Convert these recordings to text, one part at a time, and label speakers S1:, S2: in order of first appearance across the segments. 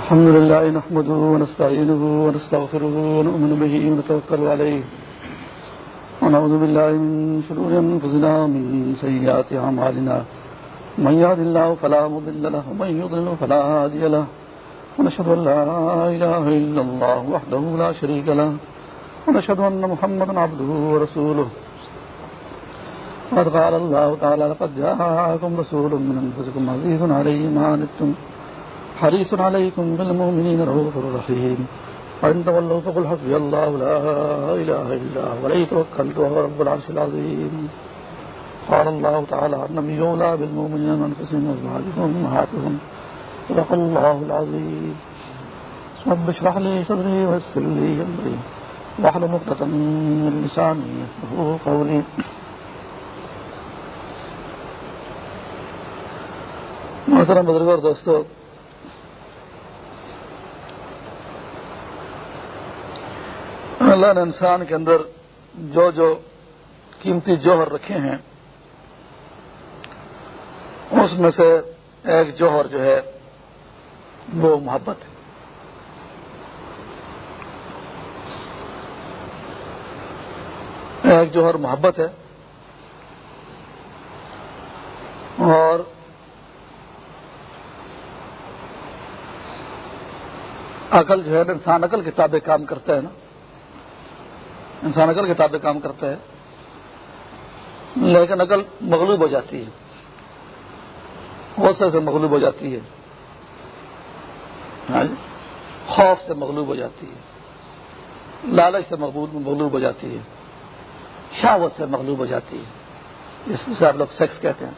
S1: الحمد لله نحمده ونستعينه ونستغفره ونؤمن به ونتوكل عليه ونعوذ بالله من شرور أنفسنا ومن سيئات عمالنا من يهد الله فلا مضل له، ومن يضل فلا هادي له. ونشهد أن لا إله إلا الله وحده لا شريك له. ونشهد أن محمد عبده ورسوله. وقد قال الله تعالى لقد جاءكم رسول من أنفسكم عزيز عليه ما عنتم حريص عليكم بالمؤمنين رؤوف رحيم. وإن تولوا فقل حسبي الله لا إله إلا هو عليه توكلت وهو رب العرش العظيم. قال الله تعالى النبي أولى بالمؤمنين من أنفسهم وأزواجهم أمهاتهم صدق الله العظيم. رب اشرح لي صدري ويسر لي أمري. واحلل عقدة من لساني يفقهوا قولي. محترم بزرگ اور دوستو اللہ نے انسان کے اندر جو جو قیمتی جوہر رکھے ہیں، اس میں سے ایک جوہر جو ہے، وہ محبت ہے۔ ایک جوہر محبت ہے، اور عقل جو ہے، انسان عقل کتابیں کام کرتا ہے نا۔ انسان عقل کتابیں کام کرتا ہے، لیکن عقل مغلوب ہو جاتی ہے۔ غصے سے مغلوب ہو جاتی ہے۔ ہاں جی؟ خوف سے مغلوب ہو جاتی ہے۔ لالچ سے مغلوب ہو جاتی ہے۔ شاوت سے مغلوب ہو جاتی ہے۔ جس سے آپ لوگ سیکس کہتے ہیں۔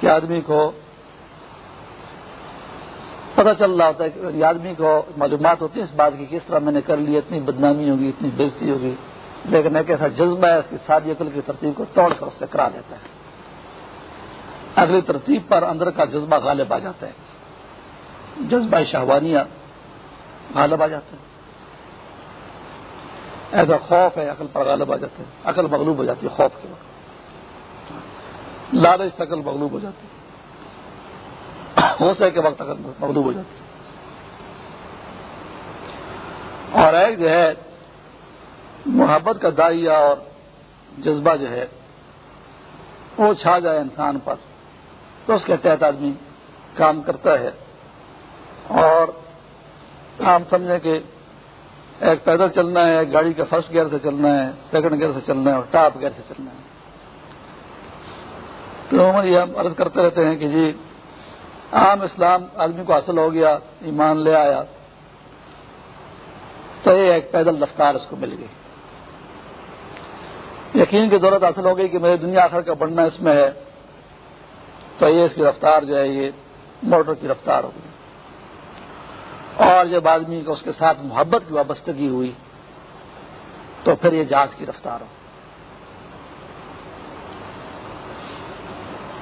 S1: کہ آدمی کو پتہ چل رہا ہوتا ہے کہ آدمی کو معلومات ہوتی ہے اس بات کی کس طرح میں نے کر لی، اتنی بدنامی ہوگی، اتنی بےزتی ہوگی۔ لیکن ایک ایسا جذبہ ہے، اس کی ساری عقل کی ترتیب کو توڑ کر اس سے کرا دیتا ہے۔ اگلی ترتیب پر اندر کا جذبہ غالب آ جاتا ہے۔ جذبہ شہوانیہ غالب آ جاتا ہے۔ ایسا خوف ہے، عقل پر غالب آ جاتا ہے۔ عقل مغلوب ہو جاتی ہے خوف کے وقت۔ لالچ عقل مغلوب ہو جاتی ہے۔ غصے کے وقت عقل مغلوب ہو جاتی ہے۔ اور ایک جو ہے، محبت کا دائیا اور جذبہ جو ہے، وہ چھا جائے انسان پر۔ تو اس کے تحت آدمی کام کرتا ہے۔ اور ہم سمجھیں کہ ایک پیدل چلنا ہے، ایک گاڑی کا فرسٹ گیئر سے چلنا ہے، سیکنڈ گیئر سے چلنا ہے اور ٹاپ گیئر سے چلنا ہے۔ تو ہم یہ عرض کرتے رہتے ہیں کہ جی عام اسلام آدمی کو حاصل ہو گیا، ایمان لے آیا۔ تو یہ ایک پیدل رفتار اس کو مل گئی۔ یقین کی ضرورت حاصل ہو گئی کہ میری دنیا آخر کا بڑھنا اس میں ہے۔ تو یہ اس کی رفتار جو ہے، یہ موٹر کی رفتار ہوگی اور جب آدمی کو اس کے ساتھ محبت کی وابستگی ہوئی، تو پھر یہ جہاز کی رفتار ہو۔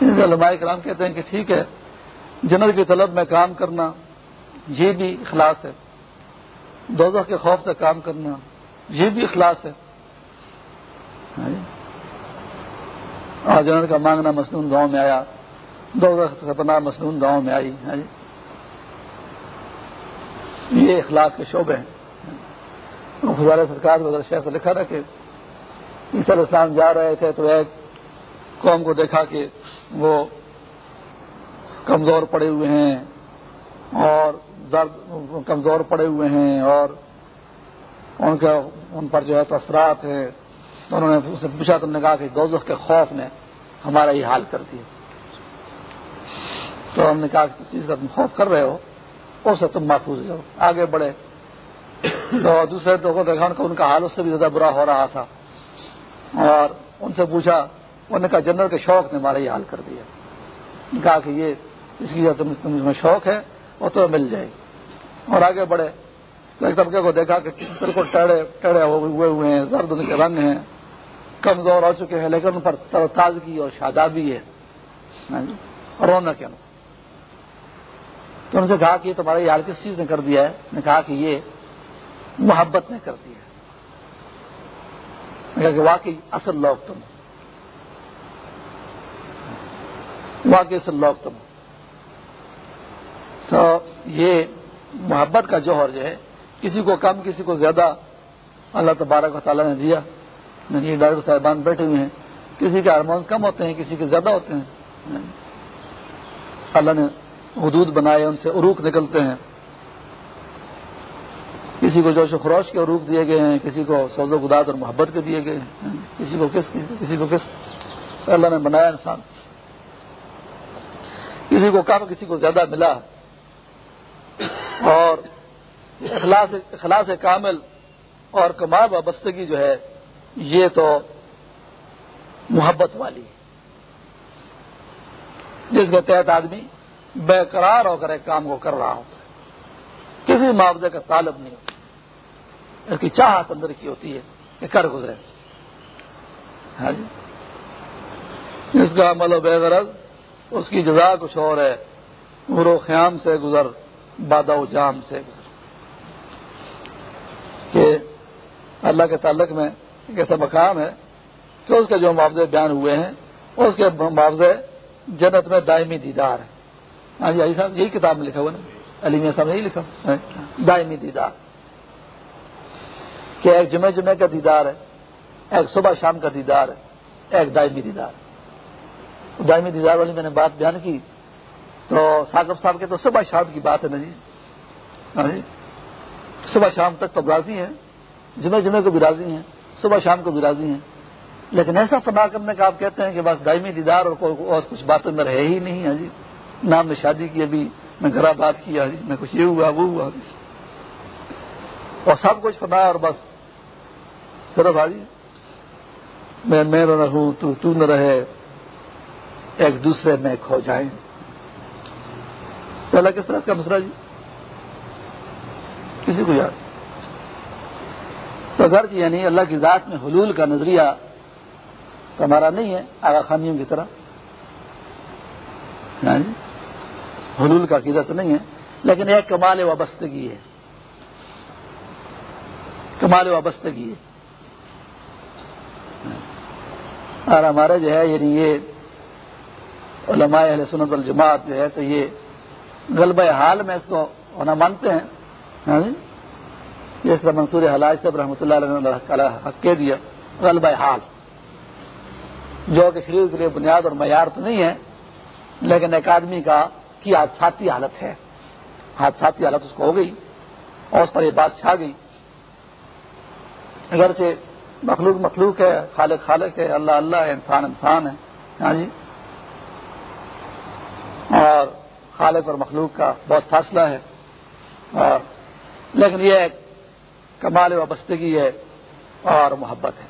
S1: علماء کرام کہتے ہیں کہ ٹھیک ہے جنرل کی طلب میں کام کرنا، یہ بھی اخلاص ہے۔ دوزہ کے خوف سے کام کرنا، یہ بھی اخلاص ہے۔ ہاں جی۔ اور جنرل کا مانگنا مصنون گاؤں میں آیا۔ دو سپنا مصنون گاؤں میں آئی۔ ہاں جی۔ یہ اخلاص کے شعبے ہیں۔ خزارے سرکار شہر سے لکھا تھا کہ عیسی اسلام جا رہے تھے تو ایک قوم کو دیکھا کہ وہ کمزور پڑے ہوئے ہیں اور درد کمزور پڑے ہوئے ہیں اور ان کا ان پر جو ہے تو اثرات ہیں، تو انہوں نے اس سے پوچھا تم نے کہا کہ دوزخ کے خوف نے ہمارا یہ حال کر دیا۔ تو ہم نے کہا کہ چیز کا تم خوف کر رہے ہو، اس سے تم محفوظ جاؤ آگے بڑھے۔ تو دوسرے تو کو دیکھا ان کا حال اس سے بھی زیادہ برا ہو رہا تھا۔ اور ان سے پوچھا، انہوں نے کہا، جنرل کے شوق نے ہمارا یہ حال کر دیا۔ کہا کہ یہ اس کی تم میں شوق ہے، وہ تو مل جائے گی۔ اور آگے بڑھے۔ تو ایک طبقے کو دیکھا کہ بالکل ٹیڑے ٹیڑے ہوئے ہوئے ہیں، زرد ان کے رنگ ہیں۔ کمزور ہو چکے ہیں، لیکن ان پر تر تازگی اور شادابی ہے۔ ہاں جی؟ رونق ہے تو ان سے کہا کہ تمہارا یہ حال کس چیز نے کر دیا ہے؟ نے کہا کہ یہ محبت نے کر دیا ہے۔ کہا کہ واقعی اصل لوگ تم واقعی اصل لوگ تم تو یہ محبت کا جوہر جو ہے، کسی کو کم، کسی کو زیادہ، اللہ تبارک و تعالیٰ نے دیا۔ یعنی ڈاکٹر صاحبان بیٹھے ہوئے ہیں۔ کسی کے ہارمونس کم ہوتے ہیں، کسی کے زیادہ ہوتے ہیں۔ اللہ نے حدود بنائے، ان سے عروق نکلتے ہیں۔ کسی کو جوش و خروش کے عروق دیے گئے ہیں، کسی کو سوز و گداد اور محبت کے دیے گئے ہیں۔ کسی کو کس، کسی کو کس۔ اللہ نے بنایا انسان۔ کسی کو کم، کسی کو زیادہ ملا۔ اور اخلاص اخلاص کامل اور کمال وابستگی جو ہے، یہ تو محبت والی جس کے تحت آدمی بے قرار ہو کر ایک کام کو کر رہا ہوتا ہے۔ کسی معاوضے کا طالب نہیں ہوتا۔ اس کی چاہت اندر کی ہوتی ہے کہ کر گزرے۔ ہاں جی۔ اس کا عمل و بے غرض، اس کی جزا کچھ اور ہے۔ و خیام سے گزر۔ بادہ و جام سے کہ اللہ کے تعلق میں ایک ایسا مقام ہے کہ اس کے جو معاوضے بیان ہوئے ہیں، اس کے معاوضے جنت میں دائمی دیدار ہے ہاں جی صاحب یہی کتاب میں لکھا ہوا نا؟ علی میاں صاحب نے یہی لکھا۔ ہاں، دائمی دیدار۔ کہ ایک جمعہ جمعہ کا دیدار ہے، ایک صبح شام کا دیدار ہے، ایک دائمی دیدار۔ دائمی دیدار والی میں نے بات بیان کی۔ تو ساکب صاحب کے تو صبح شام کی بات ہے نا جی ہاں جی۔ صبح شام تک تو راضی ہیں۔ جمعہ جمعہ کو بھی راضی ہیں۔ صبح شام کو بھی راضی ہیں۔ لیکن ایسا فنا کرنے کا آپ کہتے ہیں کہ بس دائمی دیدار اور اور کچھ باتیں میں رہے ہی نہیں ہے جی۔ نام نے شادی کی ابھی، میں گھر بات کیا ہاں جی۔ میں کچھ یہ ہوا، وہ ہوا۔ اور سب کچھ فنا اور بس۔ صرف حاجی میں میں نہ رہوں، تو تو نہ رہے۔ ایک دوسرے میں کھو جائیں۔ پہلا کس طرح کا مسئلہ جی؟ کسی کو یاد۔ تو اگر یعنی اللہ کی ذات میں حلول کا نظریہ ہمارا نہیں ہے آگا خانیوں کی طرح۔ ہاں جی؟ حلول کا عقیدہ تو نہیں ہے، لیکن ایک کمال وابستگی ہے۔ کمال وابستگی ہے۔ اور ہمارے جو ہے یعنی یہ علماء اہل سنت الجماعت جو ہے تو یہ غلبہ حال میں اس کو ہونا مانتے ہیں۔ ہاں جی؟ جس طرح منصور حلاج صاحب رحمۃ اللہ علیہ حق کے دیا، غلبہ حال۔ جو کہ شریر کے لیے بنیاد اور معیار تو نہیں ہے، لیکن ایک آدمی کا کی حادثاتی حالت ہے۔ حادثاتی حالت اس کو ہو گئی اور اس پر یہ بات چھا گئی۔ اگرچہ مخلوق مخلوق ہے، خالق خالق ہے، اللہ اللہ ہے، انسان انسان ہے۔ ہاں جی؟ اور خالق اور مخلوق کا بہت فاصلہ ہے۔ اور لیکن یہ کمال وابستگی ہے اور محبت ہے۔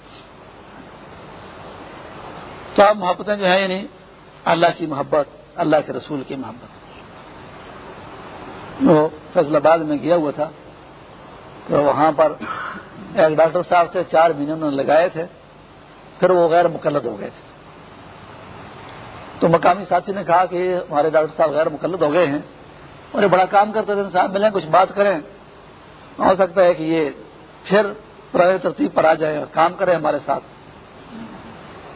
S1: تو اب محبتیں جو ہیں یعنی اللہ کی محبت، اللہ کے رسول کی محبت۔ وہ فیصل آباد میں گیا ہوا تھا تو وہاں پر ایک ڈاکٹر صاحب سے چار مہینے انہوں نے لگائے تھے، پھر وہ غیر مقلد ہو گئے تھے۔ تو مقامی ساتھی نے کہا کہ ہمارے ڈاکٹر صاحب غیر مقلد ہو گئے ہیں۔ اور یہ بڑا کام کرتے تھے صاحب ملیں، کچھ بات کریں۔ ہو سکتا ہے کہ یہ پھر پرانے ترتیب پر آ جائے اور کام کرے ہمارے ساتھ۔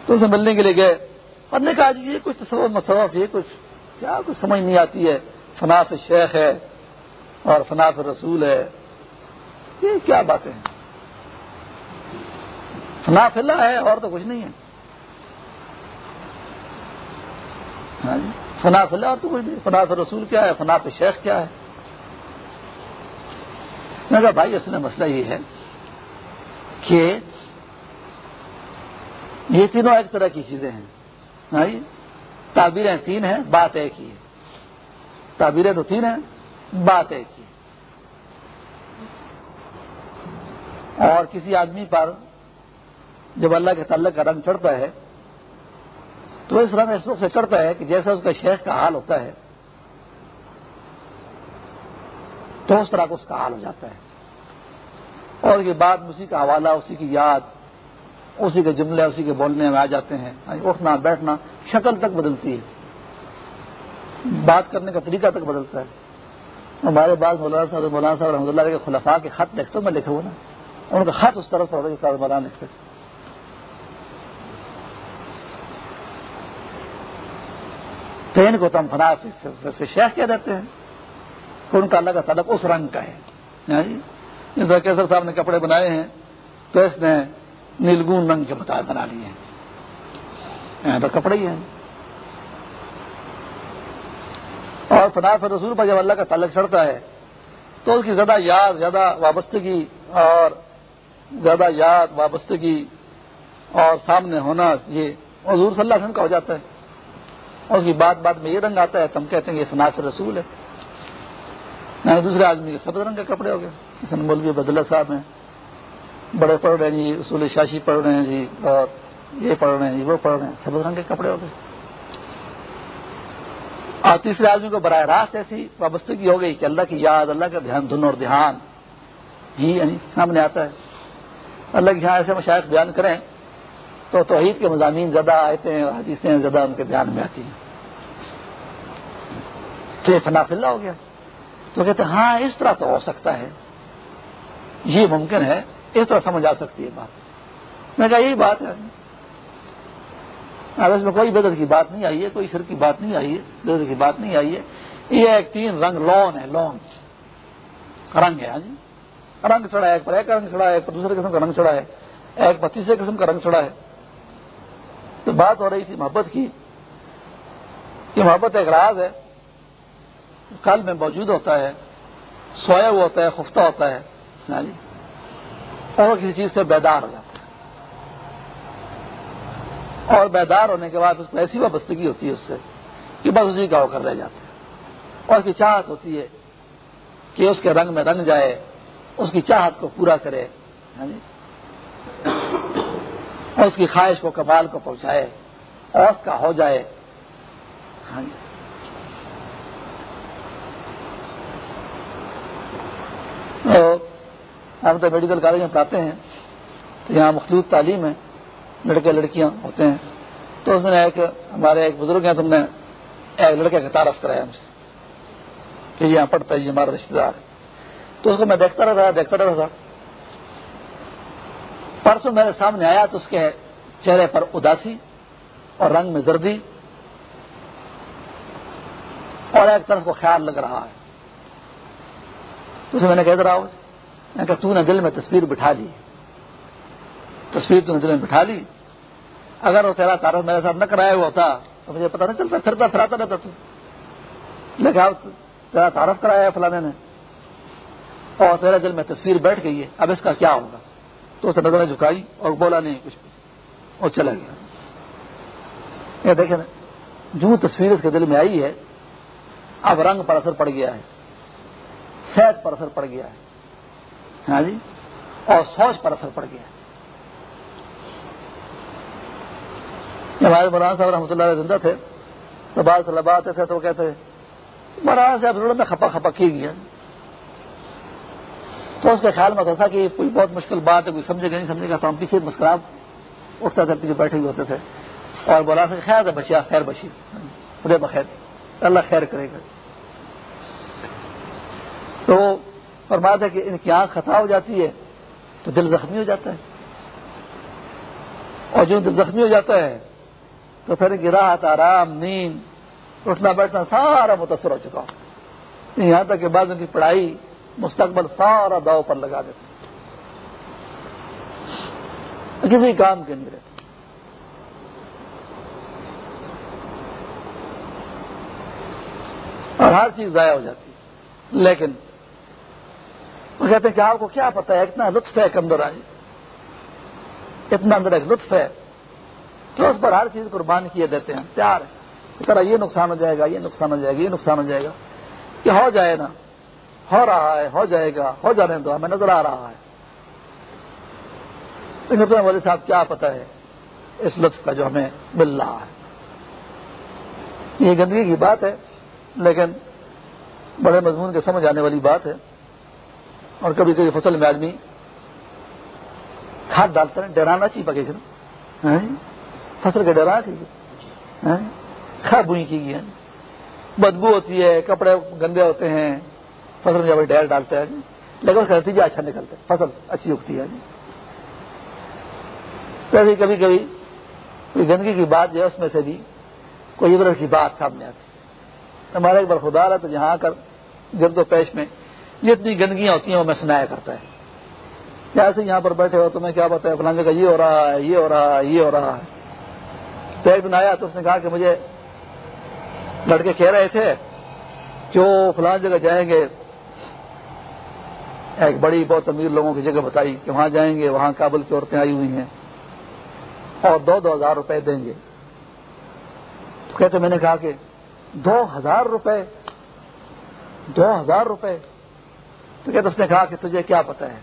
S1: تو اسے ملنے کے لیے گئے۔ اور نے کہا جی یہ کچھ تصور مصوف، یہ کچھ کیا، کچھ سمجھ نہیں آتی ہے۔ فناف شیخ ہے اور فناف رسول ہے۔ یہ کیا باتیں ہیں؟ فناف اللہ ہے اور تو کچھ نہیں ہے۔ ہاں جی، اور تو کچھ نہیں۔ فناف رسول کیا ہے؟ فناف شیخ کیا ہے؟ میں کہا بھائی اصل مسئلہ یہ ہے کہ یہ تینوں ایک طرح کی چیزیں ہیں۔ ہاں جی؟ تعبیریں تین ہیں بات ایک ہی ہے۔ تعبیریں تو تین ہیں بات ایک ہی اور کسی آدمی پر جب اللہ کے تعلق کا رنگ چڑھتا ہے تو اس رنگ اس وقت سے چڑھتا ہے کہ جیسا اس کا شیخ کا حال ہوتا ہے، تو اس طرح کو اس کا حال ہو جاتا ہے۔ اور یہ بات اسی کا حوالہ، اسی کی یاد، اسی کے جملے، اسی کے بولنے میں آ جاتے ہیں۔ ہاں، اٹھنا، بیٹھنا، شکل تک بدلتی ہے۔ بات کرنے کا طریقہ تک بدلتا ہے۔ ہمارے بعد مولانا صاحب مولانا صاحب رحمۃ اللہ کے خلفاء کے خط لکھتے میں لکھا ہوا نا۔ ان کا خط اس طرح سے ہوتا ہے مولانا لکھتے تو ان کو تو ہم فنا سے شیخ کہہ دیتے ہیں۔ تو ان کا اللہ کا تعلق اس رنگ کا ہے۔ ہاں جی؟ کیسر صاحب نے کپڑے بنائے ہیں، تو اس نے نیلگون رنگ کے بتا بنا لیے ہیں۔ تو کپڑے ہی ہیں۔ اور فناف رسول پر جب اللہ کا تعلق چڑھتا ہے، تو اس کی زیادہ یاد، زیادہ وابستگی اور زیادہ یاد، وابستگی اور سامنے ہونا، یہ حضور صلی اللہ علیہ وسلم کا ہو جاتا ہے۔ اس کی بات بات میں یہ رنگ آتا ہے تو ہم کہتے ہیں کہ یہ فناف رسول ہے۔ نہ دوسرے آدمی کے سب رنگ کے کپڑے ہو گئے۔ مولوی بدلہ صاحب ہیں، بڑے پڑھ رہے ہیں جی اصول شاشی پڑھ رہے ہیں جی اور یہ پڑھ رہے ہیں جی وہ پڑھ رہے ہیں۔ سب رنگ کے کپڑے ہو گئے۔ اور تیسرے آدمی کو براہ راست ایسی وابستگی ہو گئی کہ اللہ کی یاد، اللہ کا دھیان، دھن اور دھیان۔ ہی یعنی سامنے آتا ہے۔ اللہ کے یہاں ایسے مشاعر بیان کریں تو توحید کے مضامین زیادہ آتے ہیں حدیثیں زیادہ ان کے بیان میں آتی ہیں۔ تو یہ فنا فلّہ ہو گیا۔ تو کہتے ہیں ہاں اس طرح تو ہو سکتا ہے۔ یہ ممکن ہے، اس طرح سمجھ آ سکتی ہے بات۔ میں کہا، یہی بات ہے۔ اب اس میں کوئی بدر کی بات نہیں آئی ہے، کوئی سر کی بات نہیں آئی ہے، بدر کی بات نہیں آئی ہے۔ یہ ایک تین رنگ لون ہے، لون۔ رنگ ہے ہاں جی۔ رنگ چڑھا ہے، ایک پر ایک رنگ چڑھا ہے، ایک پر دوسرے قسم کا رنگ چڑھا ہے۔ ایک پر تیسرے قسم کا رنگ چڑھا ہے۔ تو بات ہو رہی تھی محبت کی۔ کہ محبت ایک راز ہے۔ کل میں موجود ہوتا ہے، سویا ہوا ہوتا ہے، خفتہ ہوتا ہے جی؟ اور کسی چیز سے بیدار ہو جاتا ہے۔ اور بیدار ہونے کے بعد اس کو ایسی وابستگی ہوتی ہے اس سے کہ بس اسی کا ہو کر رہ جاتا ہے۔ اور اس کی چاہت ہوتی ہے کہ اس کے رنگ میں رنگ جائے، اس کی چاہت کو پورا کرے جی؟ اور اس کی خواہش کو کمال کو پہنچائے، اور اس کا ہو جائے۔ ہاں جی۔ ہم تو میڈیکل کالج میں پڑھاتے ہیں تو یہاں مختلف تعلیم ہے لڑکے لڑکیاں ہوتے ہیں۔ تو اس نے ایک ہمارے ایک بزرگ ہیں تو ہم نے ایک لڑکے کا تعارف کرایا ہم سے کہ یہاں پڑھتا ہے، یہ ہمارا رشتے دار ہے۔ تو اس کو میں دیکھتا رہا دیکھتا رہا تھا پرسوں میرے سامنے آیا تو اس کے چہرے پر اداسی اور رنگ میں زردی اور ایک طرف کو خیال لگ رہا ہے۔ تو اسے میں نے کہہ رہا ہوں میں کہ تو نے دل میں تصویر بٹھا لی۔ تصویر تو نے دل میں بٹھا لی۔ اگر وہ تیرا تعارف میرے ساتھ نہ کرایا ہوا ہوتا، تو مجھے پتا نہیں چلتا، پھرتا، پھراتا رہتا تو۔ لیکن تیرا تعارف کرایا ہے فلانے نے۔ اور تیرے دل میں تصویر بیٹھ گئی ہے، اب اس کا کیا ہوگا؟ تو اسے نظریں جھکائی اور بولا، نہیں، کچھ اور چلا گیا۔ یہ دیکھیں نا جو تصویر اس کے دل میں آئی ہے، اب رنگ پر اثر پڑ گیا ہے۔ صحت پر اثر پڑ گیا ہے۔ ہاں جی؟ اور سوچ پر اثر پڑ گیا ہمارے مولانا صاحب رحمۃ اللہ علیہ زندہ تھے۔ تو بعض طلبا آتے تھے تو وہ کہتے مولانا صاحب ضرورت میں کھپا کھپا کی گیا تو اس کے خیال میں تھا کہ کوئی بہت مشکل بات ہے، کوئی سمجھے گا نہیں، سمجھے گا تو ہم پیچھے مسکراب اٹھتا تھا پیچھے بیٹھے ہوئے ہوتے تھے۔ اور بولا سے خیر ہے بچیا خیر بچی خدے بخیر۔ اللہ خیر کرے گا۔ تو فرمایا کہ ان کی آنکھ خطا ہو جاتی ہے تو دل زخمی ہو جاتا ہے۔ اور جو دل زخمی ہو جاتا ہے تو پھر گراہت آرام، نیند، اٹھنا بیٹھنا سارا متاثر ہو چکا ہوں یہاں تک کہ بعد ان کی پڑھائی مستقبل سارا داؤ پر لگا دیتے کسی کام کے نہیں رہتے۔ اور ہر چیز ضائع ہو جاتی ہے۔ لیکن وہ کہتے ہیں کہ آپ کو کیا پتا ہے؟ اتنا لطف ہے اندر آج اتنا اندر ایک لطف ہے۔ تو اس پر ہر چیز قربان کیے دیتے ہیں۔ تیار ہے۔ طرح یہ نقصان ہو جائے گا، یہ نقصان ہو جائے گا، یہ نقصان ہو جائے گا۔ کہ ہو جائے نا۔ ہو رہا ہے، ہو جائے گا۔ ہو جانے دو، ہمیں نظر آ رہا ہے۔ والے صاحب کیا پتا ہے؟ اس لطف کا جو ہمیں مل رہا ہے۔ یہ گندگی کی بات ہے، لیکن بڑے مضمون کے سمجھ آنے والی بات ہے۔ اور کبھی کبھی فصل میں آدمی کھاد ڈالتے ہیں ڈرانا چاہیے پکے گا ہاں جی؟ فصل کا ڈرانا چاہیے ہاں جی؟ کھاد بوئی کی گئی بدبو ہوتی ہے، کپڑے گندے ہوتے ہیں، فصل میں جب ڈیر ڈالتے ہیں لیکن اس کا نتیجہ اچھا نکلتا ہے، فصل اچھی اگتی ہے۔ تو کبھی کبھی کوئی گندگی کی بات جو ہے، اس میں سے بھی کوئی عبرت کی بات سامنے آتی ہمارا ایک بار خدا رہا تو جہاں آ کر گرد و پیش میں جتنی گندگیاں ہوتی ہیں، وہ میں سنایا کرتا ہے۔ ایسے یہاں پر بیٹھے ہو تمہیں کیا بتایا فلاں جگہ یہ ہو رہا ہے، یہ ہو رہا ہے، یہ ہو رہا ہے۔ تو ایک دن آیا تو اس نے کہا کہ مجھے لڑکے کہہ رہے تھے کہ وہ فلاں جگہ جائیں گے۔ ایک بڑی بہت امیر لوگوں کی جگہ بتائی کہ وہاں جائیں گے، وہاں کابل کی عورتیں آئی ہوئی ہیں۔ اور دو دو ہزار روپے دیں گے۔ تو کہتے میں نے کہا کہ دو ہزار روپے، دو ہزار روپے۔ تو کہتے اس نے کہا کہ تجھے کیا پتا ہے؟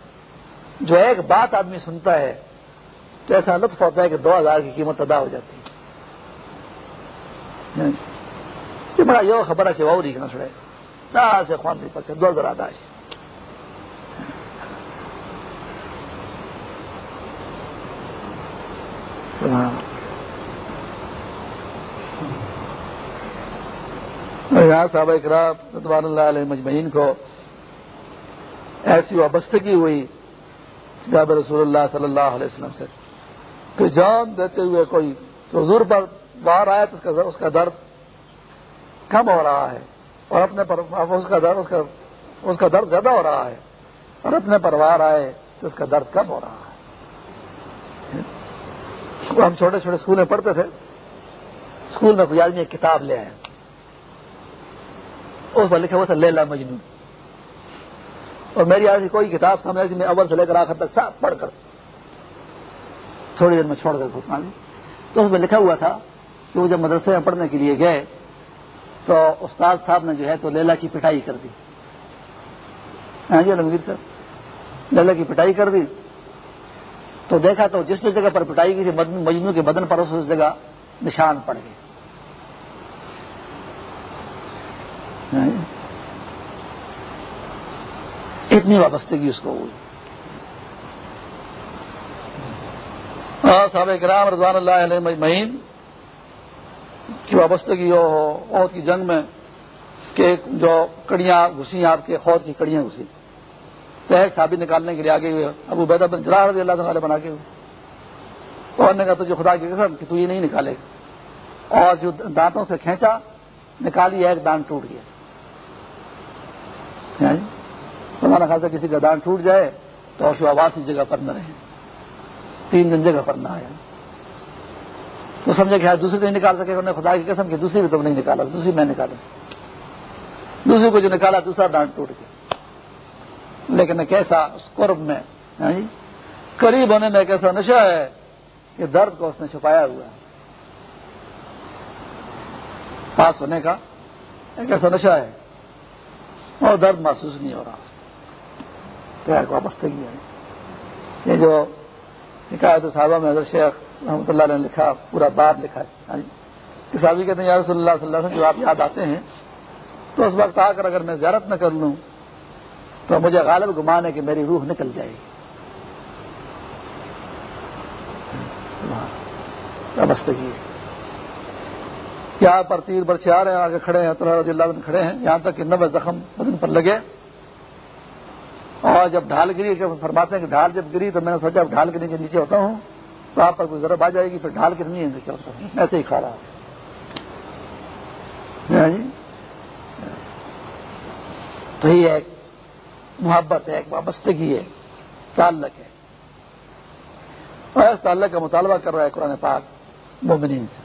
S1: جو ایک بات آدمی سنتا ہے، تو ایسا لطف ہوتا ہے کہ دو ہزار کی قیمت ادا ہو جاتی ہے۔ ہاں جی۔ یہ بڑا یہ خبر ہے وہ نہیں چھڑے نہ سے خوان نہیں پکے، دو ہزار ادا ہاں۔ یہاں صاحب اکرام رضوان اللہ علیہ مجمعین کو ایسی وابستگی ہوئی جاب رسول اللہ صلی اللہ علیہ وسلم سے کہ جان دیتے ہوئے کوئی تو حضور پر باہر آئے تو اس کا درد کم ہو رہا ہے اور اپنے پر اس کا درد اس کا اس کا درد زیادہ ہو رہا ہے اور اپنے پروار آئے تو اس کا درد کم ہو رہا ہے۔ ہم چھوٹے چھوٹے اسکول میں پڑھتے تھے۔ اسکول میں کوئی آدمی ایک کتاب لے آئے اس پر لکھا ہوا تھا لیلا مجنو اور میری آج کوئی کتاب سامنے میں اول سے لے کر آخر تک ساتھ پڑھ کر۔ تھوڑی دیر میں چھوڑ کر گھسنا جی۔ تو اس میں لکھا ہوا تھا کہ وہ جب مدرسے میں پڑھنے کے لیے گئے، تو استاد صاحب نے جو ہے تو لیلا کی پٹائی کر دی۔ ہاں جی علمگیر صاحب، لیلا کی پٹائی کر دی۔ تو دیکھا تو جس جس جگہ پر پٹائی کی تھی مجنو کے بدن پر اس جگہ نشان پڑ گئے ہاں جی۔ اتنی وابستگی اس کو ہوئی۔ ہاں، صاحب کرام رضوان اللہ علیہ مہین کی وابستگی ہو، عہد کی جنگ میں کہ جو کڑیاں گھسی آپ کے خود کی کڑیاں گھسی تو ایک صحابی نکالنے کے لیے آگے ہوئے۔ ابو بیدہ بن جلا رضی اللہ تعالی بنا کے ہوئے۔ اور نے کہا تو جو خدا کی قسم کہ تو یہ نہیں نکالے۔ اور جو دانتوں سے کھینچا، نکالی ایک دانت ٹوٹ گیا۔ یعنی ہمارا خاصا کسی کا دان ٹوٹ جائے تو اور آواز اس جگہ پر نہ رہے۔ تین دن جگہ پر نہ آیا تو سمجھے کہ دوسری نہیں نکال سکے انہیں خدا کی قسم کی دوسری بھی تم نہیں نکالا، دوسری میں نکالا۔ دوسری کو جو نکالا، دوسرا ڈانٹ ٹوٹ گیا۔ لیکن کیسا اس قرب میں ہاں جی قریب ہونے میں ایک ایسا نشہ ہے کہ درد کو اس نے چھپایا ہوا ہے۔ پاس ہونے کا ایک ایسا نشہ ہے اور درد محسوس نہیں ہو رہا۔ پیار کو وابستگی ہے یہ جو حکایت صاحبہ میں حضرت شیخ رحمۃ اللہ نے لکھا، پورا باب لکھا ہے۔ یعنی ہاں کسابی کہتے ہیں، یا رسول اللہ صلی اللہ علیہ وسلم جو آپ یاد آتے ہیں، تو اس وقت آ کر اگر میں زیارت نہ کر لوں، تو مجھے غالب گمان ہے کہ میری روح نکل جائے گی۔ وابستگی یہاں پر تیر برچے آ رہے ہیں، آگے کھڑے ہیں رضی اللہ عنہ کھڑے ہیں۔ یہاں تک کہ نبے زخم بدن پر لگے۔ اور جب ڈھال گری فرماتے ہیں کہ ڈھال جب گری، تو میں نے سوچا ڈھال کے نیچے ہوتا ہوں، تو آپ پر کوئی ضرور آ جائے گی، پھر ڈھال کے نہیں نیچے ہوتا ہوں ایسے ہی کھڑا ہاں جی؟ تو یہ ایک محبت ہے، ایک وابستگی ہے، تعلق ہے۔ اور اس تعلق کا مطالبہ کر رہا ہے قرآن پاک مومنین سے،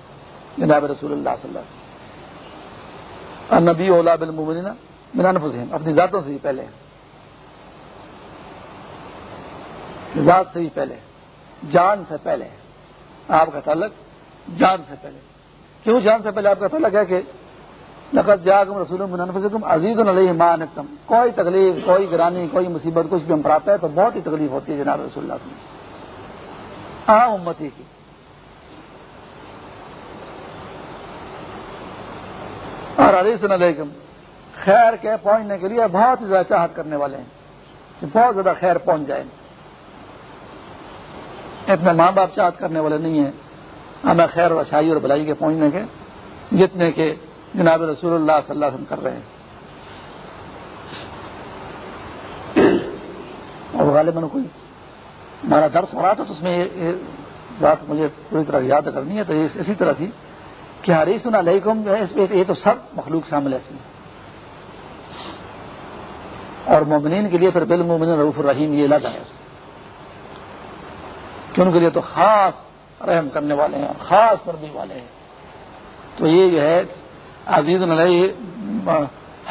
S1: جناب رسول اللہ صلی اللہ علیہ وسلم۔ نبی اولا بالمومنین من انفسهم اپنی ذاتوں سے ہی پہلے۔ ذات سے ہی پہلے، جان سے پہلے، آپ کا تعلق جان سے پہلے۔ کیوں جان سے پہلے؟ آپ کا تعلق ہے کہ نقد جاگم رسول منفم عزیز علیہ مانتم کوئی تکلیف، کوئی گرانی، کوئی مصیبت کچھ بھی ہم پڑھاتا ہے تو بہت ہی تکلیف ہوتی ہے جناب رسول اللہ سے عام امتی کی۔ اور علیہ علیکم، خیر کے پہنچنے کے لیے بہت ہی زیادہ چاہت کرنے والے ہیں۔ کہ بہت زیادہ خیر پہنچ جائیں اپنے ماں باپ چاہت کرنے والے نہیں ہیں۔ ہمیں خیر و اچھائی اور بلائی کے پہنچنے کے جتنے کے جناب رسول اللہ صلی اللہ علیہ وسلم کر رہے ہیں۔ اور غالباً کوئی ہمارا درس ہو رہا تھا تو اس میں یہ بات مجھے پوری طرح یاد کرنی ہے۔ تو یہ اسی طرح تھی کہ ہری سنا علیکم جو ہے یہ تو سب مخلوق شامل ہے اس میں اور مومنین کے لیے پھر بل مومن رعف الرحیم یہ لگ ہے کہ ان کے لیے تو خاص رحم کرنے والے ہیں خاص نرمی والے ہیں۔ تو یہ جو ہے عزیز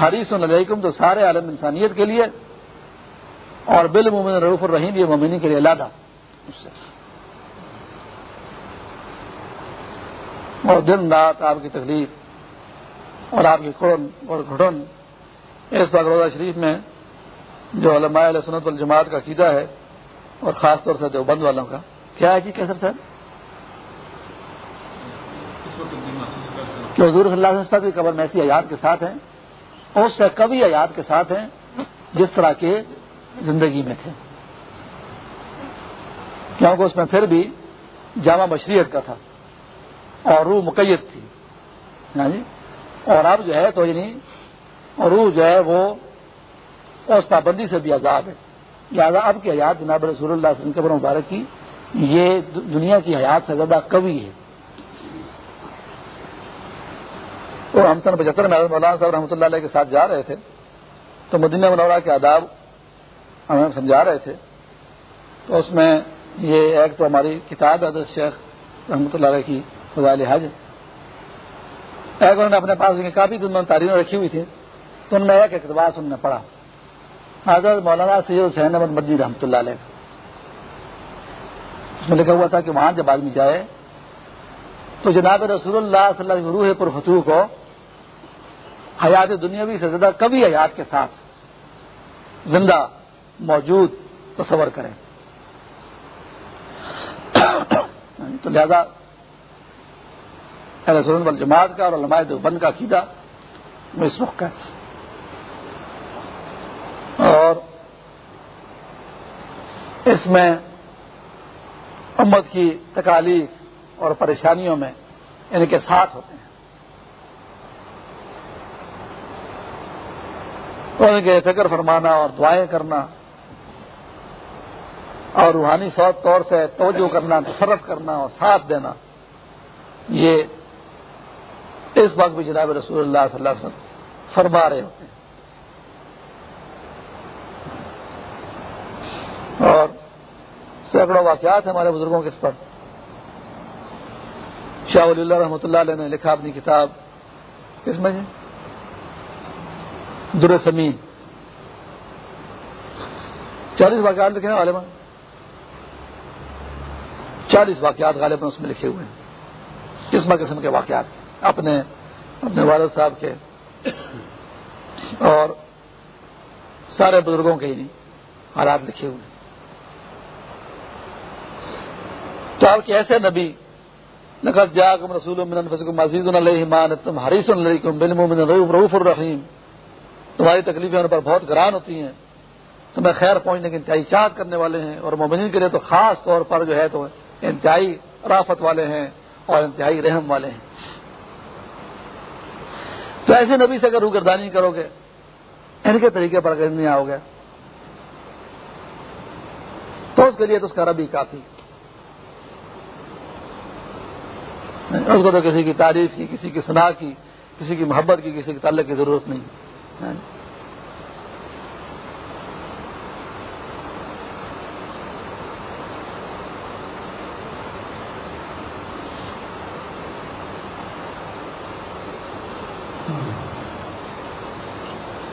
S1: حریث العلیکم تو سارے عالم انسانیت کے لیے اور بل مومن رعف الرحیم یہ مومنی کے لیے لادہ اس سے۔ اور دن رات آپ کی تکلیف اور آپ کی کڑن اور گھٹن۔ اس وقت روزہ شریف میں جو علماء علیہ سنت الجماعت کا عقیدہ ہے اور خاص طور سے دیوبند والوں کا۔ کیا ہے جی کیسر صاحب کہ حضور صلی اللہ علیہ وسلم کی قبر میں ایسی حیات کے ساتھ ہیں اس سے کبھی حیات کے ساتھ ہیں جس طرح کے زندگی میں تھے۔ کیونکہ اس میں پھر بھی جامع مشریت کا تھا اور روح مقیت تھی۔ ہاں جی؟ اور اب جو ہے تو یعنی روح جو ہے وہ اس پابندی سے بھی آزاد ہے۔ لہٰذا اب کی حیات جناب رسول اللہ علیہ وسلم قبر مبارک کی یہ دنیا کی حیات سے زیادہ کبھی ہے۔ تو ہم سن پچہتر میں مولانا صاحب رحمۃ اللہ علیہ کے ساتھ جا رہے تھے۔ تو مدینہ منورہ کے آداب ہمیں سمجھا رہے تھے۔ تو اس میں یہ ایک تو ہماری کتاب ہے حضرت شیخ رحمۃ اللہ علیہ کی فضائل حج۔ ایک انہوں نے اپنے پاس کافی دن میں تعلیم رکھی ہوئی تھی تو ان میں ایک اقتباس انہوں نے پڑھا حضرت مولانا سید حسین احمد مدنی رحمۃ اللہ علیہ۔ اس میں لکھا ہوا تھا کہ وہاں جب آدمی جائے تو جناب رسول اللہ صلی اللہ علیہ روح پر فتو کو حیات دنیاوی سے زیادہ کبھی حیات کے ساتھ زندہ موجود تصور کریں۔ تو لہذا رسول الجماعت کا اور علماء دیوبند کا عقیدہ وہ اس وقت کا اور اس میں امت کی تکالیف اور پریشانیوں میں ان کے ساتھ ہوتے ہیں۔ ان کے فکر فرمانا اور دعائیں کرنا اور روحانی صوت طور سے توجہ کرنا، تصرف کرنا اور ساتھ دینا، یہ اس وقت بھی جناب رسول اللہ صلی اللہ علیہ وسلم فرما رہے ہوتے ہیں۔ اور سینکڑوں واقعات ہیں ہمارے بزرگوں کے اس پر۔ شاہ ولی اللہ رحمۃ اللہ علیہ نے لکھا اپنی کتاب، کس میں جی؟ در سمین۔ چالیس واقعات لکھے ہیں غالباً چالیس واقعات غالباً اس میں لکھے ہوئے ہیں۔ قسم قسم کے واقعات؟ اپنے اپنے والد صاحب کے۔ اور سارے بزرگوں کے ہی حالات لکھے ہوئے ہیں۔ تو آپ کے ایسے نبی نقد جا کم رسول من عزیز علیہ تم حریص علیکم بالمؤمن رؤوف الرحیم۔ تمہاری تکلیفیں ان پر بہت گران ہوتی ہیں۔ تمہیں خیر پہنچنے کی انتہائی چاہت کرنے والے ہیں اور مومنین کے لیے تو خاص طور پر جو ہے تو انتہائی رافت والے ہیں اور انتہائی رحم والے ہیں۔ تو ایسے نبی سے اگر روگردانی کرو گے، ان کے طریقے پر اگر نہیں آؤ گے، تو اس کے لیے تو اس کا ربی کافی۔ اس کو تو کسی کی تعریف کی، کسی کی صلاح کی، کسی کی محبت کی، کسی کے تعلق کی ضرورت نہیں۔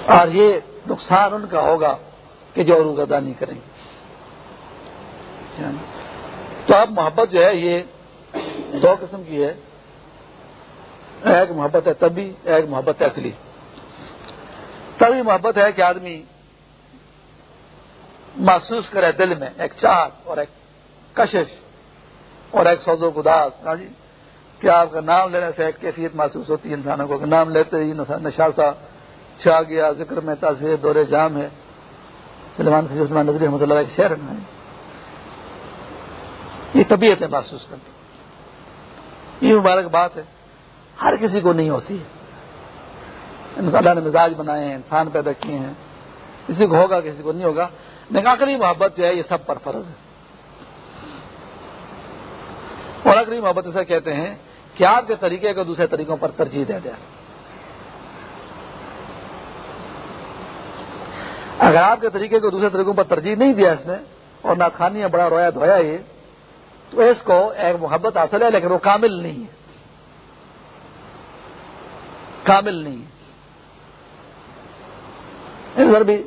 S1: اور یہ نقصان ان کا ہوگا کہ جو عروج ادا نہیں کریں۔ گے تو اب محبت جو ہے یہ دو قسم کی ہے۔ ایک محبت ہے تبھی ایک محبت ہے اصلی۔ تبھی محبت ہے کہ آدمی محسوس کرے دل میں ایک چاہت اور ایک کشش اور ایک سوزو گداس ہاں جی کہ آپ کا نام لینے سے ایک کیفیت محسوس ہوتی ہے انسانوں کو، کہ نام لیتے ہی نشاسا چھا گیا، ذکر میں تاثیر دورے جام ہے۔ سلمان سے نظری رحمۃ اللہ کے شہر میں یہ طبیعت ہے محسوس کرتی یہ مبارک بات ہے۔ ہر کسی کو نہیں ہوتی ہے۔ اللہ نے مزاج بنائے ہیں، انسان پیدا کیے ہیں۔ کسی کو ہوگا، کسی کو نہیں ہوگا۔ نکاکری محبت جو ہے، یہ سب پر فرض ہے۔ اور اگلی محبت ایسا کہتے ہیں کہ آپ کے طریقے کو دوسرے طریقوں پر ترجیح دے دیا اگر آپ کے طریقے کو دوسرے طریقوں پر ترجیح نہیں دیا اس نے، اور ناخانی بڑا رویا دھویا یہ تو اس کو ایک محبت حاصل ہے، لیکن وہ کامل نہیں ہے۔ کامل نہیں ہے۔ ادھر بھی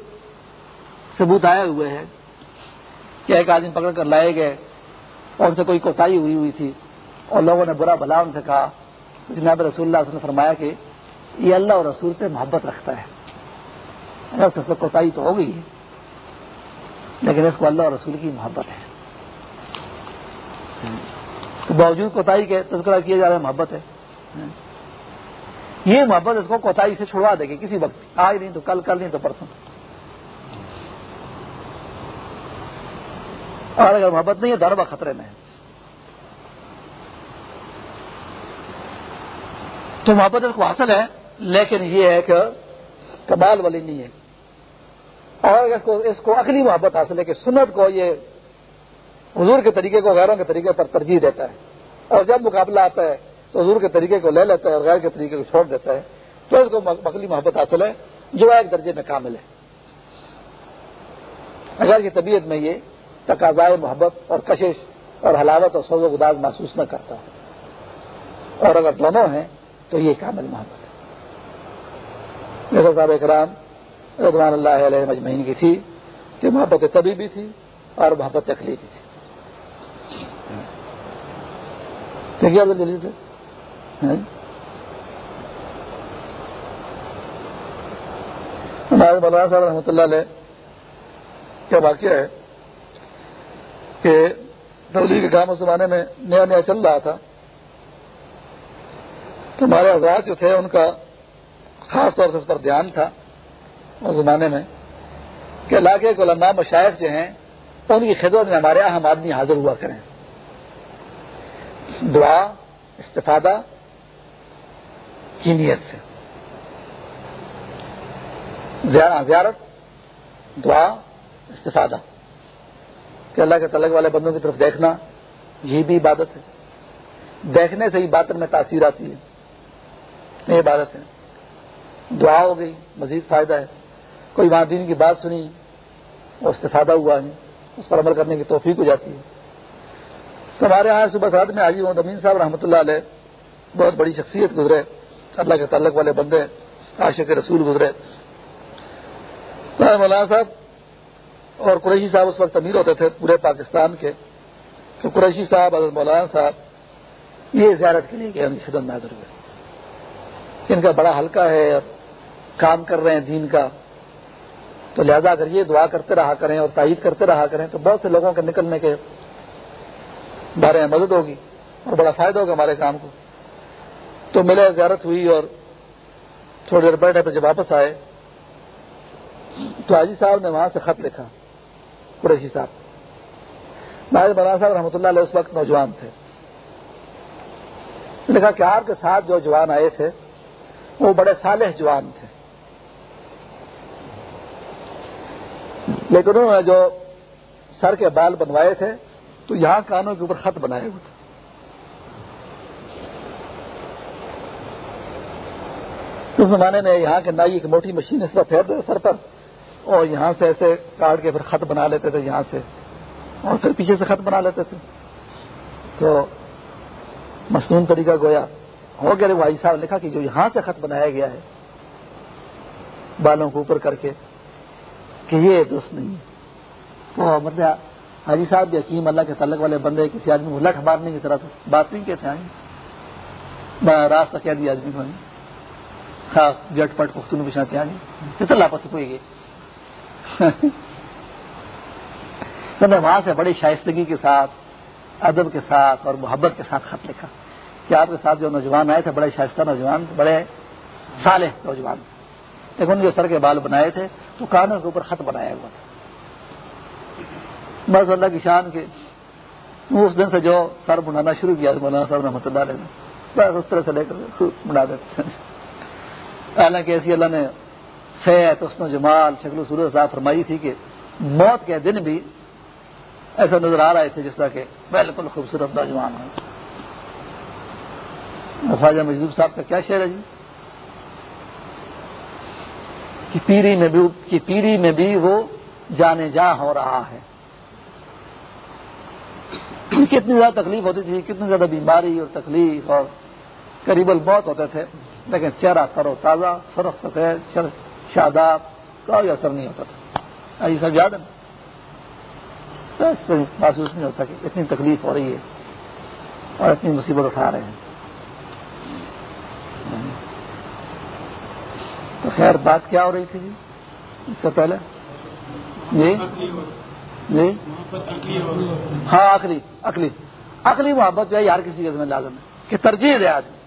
S1: ثبوت آئے ہوئے ہیں کہ ایک آدمی پکڑ کر لائے گئے، اور ان سے کوئی کوتا ہوئی ہوئی تھی، اور لوگوں نے برا بھلا ان سے کہا۔ جناب رسول اللہ نے فرمایا کہ یہ اللہ اور رسول سے محبت رکھتا ہے۔ اگر کوتا تو ہو گئی ہے، لیکن اس کو اللہ اور رسول کی محبت ہے۔ باوجود کوتا کے تذکرہ کیا جا رہا ہے محبت ہے۔ یہ محبت اس کو کوتا سے چھڑوا دے گی کسی وقت آج نہیں تو کل کل نہیں تو پرسوں۔ اور اگر محبت نہیں ہے دربا خطرے میں ہے۔ تو محبت اس کو حاصل ہے، لیکن یہ ہے کہ کمال والی نہیں ہے۔ اور اس کو اس کو اگلی محبت حاصل ہے کہ سنت کو یہ حضور کے طریقے کو غیروں کے طریقے پر ترجیح دیتا ہے۔ اور جب مقابلہ آتا ہے تو حضور کے طریقے کو لے لیتا ہے اور غیر کے طریقے کو چھوڑ دیتا ہے۔ تو اس کو اگلی محبت حاصل ہے، جو ایک درجے میں کامل ہے۔ اگر کی طبیعت میں یہ تقاضائے محبت اور کشش اور حلاوت اور سوز و گداز محسوس نہ کرتا اور اگر دونوں ہیں، تو یہ کامل محبت ہے۔ جیسا صاحب اکرام رضوان اللہ علیہ مجمعین کی تھی کہ محبت طبی بھی تھی اور محبت تکلیف بھی تھی ہمارے مولانا صاحب رحمۃ اللہ علیہ کیا واقعہ ہے کہ تبلیغ کے کام اس زمانے میں نیا نیا چل رہا تھا۔ تو ہمارے حضرات جو تھے، ان کا خاص طور سے اس پر دھیان تھا اس زمانے میں کہ علاقے کے علماء مشاعر جو ہیں، ان کی خدمت میں ہمارے یہاں آدمی حاضر ہوا کریں۔ دعا، استفادہ، کی نیت سے؟ زیارت دعا، استفادہ۔ کہ اللہ کے تلق والے بندوں کی طرف دیکھنا، یہ بھی عبادت ہے۔ دیکھنے سے ہی باطن میں تاثیر آتی ہے۔ یہ عبادت ہے۔ دعا ہو گئی، مزید فائدہ ہے۔ کوئی وہاں دین کی بات سنی، اور استفادہ ہوا ہے، اس پر عمل کرنے کی توفیق ہو جاتی ہے۔ ہمارے یہاں صبح ساتھ میں آجی محمد امین صاحب رحمۃ اللہ علیہ، بہت بڑی شخصیت گزرے، اللہ کے تعلق والے بندے، عاشق رسول گزرے۔ مولانا صاحب اور قریشی صاحب اس وقت امیر ہوتے تھے پورے پاکستان کے، تو قریشی صاحب، حضرت مولانا صاحب، یہ زیارت کے لیے گئے، ان کی خدمت میں حاضر ہوئے۔ ان کا بڑا ہلکا ہے اور کام کر رہے ہیں دین کا۔ تو لہذا اگر یہ دعا کرتے رہا کریں اور تائید کرتے رہا کریں، تو بہت سے لوگوں کے نکلنے کے بارے میں مدد ہوگی اور بڑا فائدہ ہوگا ہمارے کام کو۔ تو ملے، زیارت ہوئی اور تھوڑی دیر بیٹھے پہ جب واپس آئے تو حاجی صاحب نے وہاں سے خط لکھا، قریشی صاحب۔ ناز مولانا صاحب رحمۃ اللہ علیہ اس وقت نوجوان تھے۔ لکھا کہ آپ کے ساتھ جو جوان آئے تھے، وہ بڑے صالح جوان تھے۔ لیکن انہوں نے جو سر کے بال بنوائے تھے تو یہاں کانوں کے اوپر خط بنائے ہوئے تھے اس زمانے میں یہاں کے نائی ایک موٹی مشین اس طرح پھیر سر پر، اور یہاں سے ایسے کاٹ کے پھر خط بنا لیتے تھے، یہاں سے، اور پھر پیچھے سے خط بنا لیتے تھے۔ تو مصنون طریقہ گویا ہو گیا، بھائی صاحب لکھا کہ جو یہاں سے خط بنایا گیا ہے، بالوں کو اوپر کر کے، کہ یہ دوست نہیں ہے۔ تو مطلب حاجی صاحب بھی حکیم اللہ کے تعلق والے بندے، کسی آدمی کو لٹ مارنے کی طرح بات نہیں کہتے آئیں راستہ کہہ دیا آدمی کو خاص جٹ پٹ پختون بچھاتے آئیں کتنا لاپس ہوئے گی وہاں سے بڑی شائستگی کے ساتھ، ادب کے ساتھ اور محبت کے ساتھ خط لکھا۔ کہ آپ کے ساتھ جو نوجوان آئے تھے، بڑے شائستہ نوجوان، بڑے سالے نوجوان۔ لیکن جو سر کے بال بنائے تھے تو کانوں کے اوپر خط بنایا ہوا تھا۔ بس اللہ کی شان کے۔ اس دن سے جو سر بنانا شروع کیا، مولانا صاحب رحمۃ اللہ علیہ نے۔ بس اس طرح سے لے کر بنا دیتے حالانکہ ایسی اللہ نے فیت اس جمال، شکل و صورت صاحب فرمائی تھی کہ موت کے دن بھی ایسا نظر آ رہے تھے جس طرح کہ بالکل خوبصورت نوجوان ہے خواجہ مجدور صاحب کا کیا شعر ہے جی؟ کہ پیری میں بھی، کہ پیری میں بھی وہ جانے جا ہو رہا ہے۔ کتنی زیادہ تکلیف ہوتی تھی، کتنی زیادہ بیماری اور تکلیف اور قریبل بہت ہوتے تھے، لیکن چہرہ کرو تازہ، سرخ سفید شاداب، کوئی اثر نہیں ہوتا تھا۔ یہ سب یاد ہے؟ محسوس نہیں ہوتا کہ اتنی تکلیف ہو رہی ہے اور اتنی مصیبت اٹھا رہے ہیں۔ تو خیر، بات کیا ہو رہی تھی جی؟ اس سے پہلے؟ جی؟ جی ہاں اکلی اکلی اکلی محبت جو ہے یار کسی کے میں لازم ہے، کہ ترجیح دے آدمی۔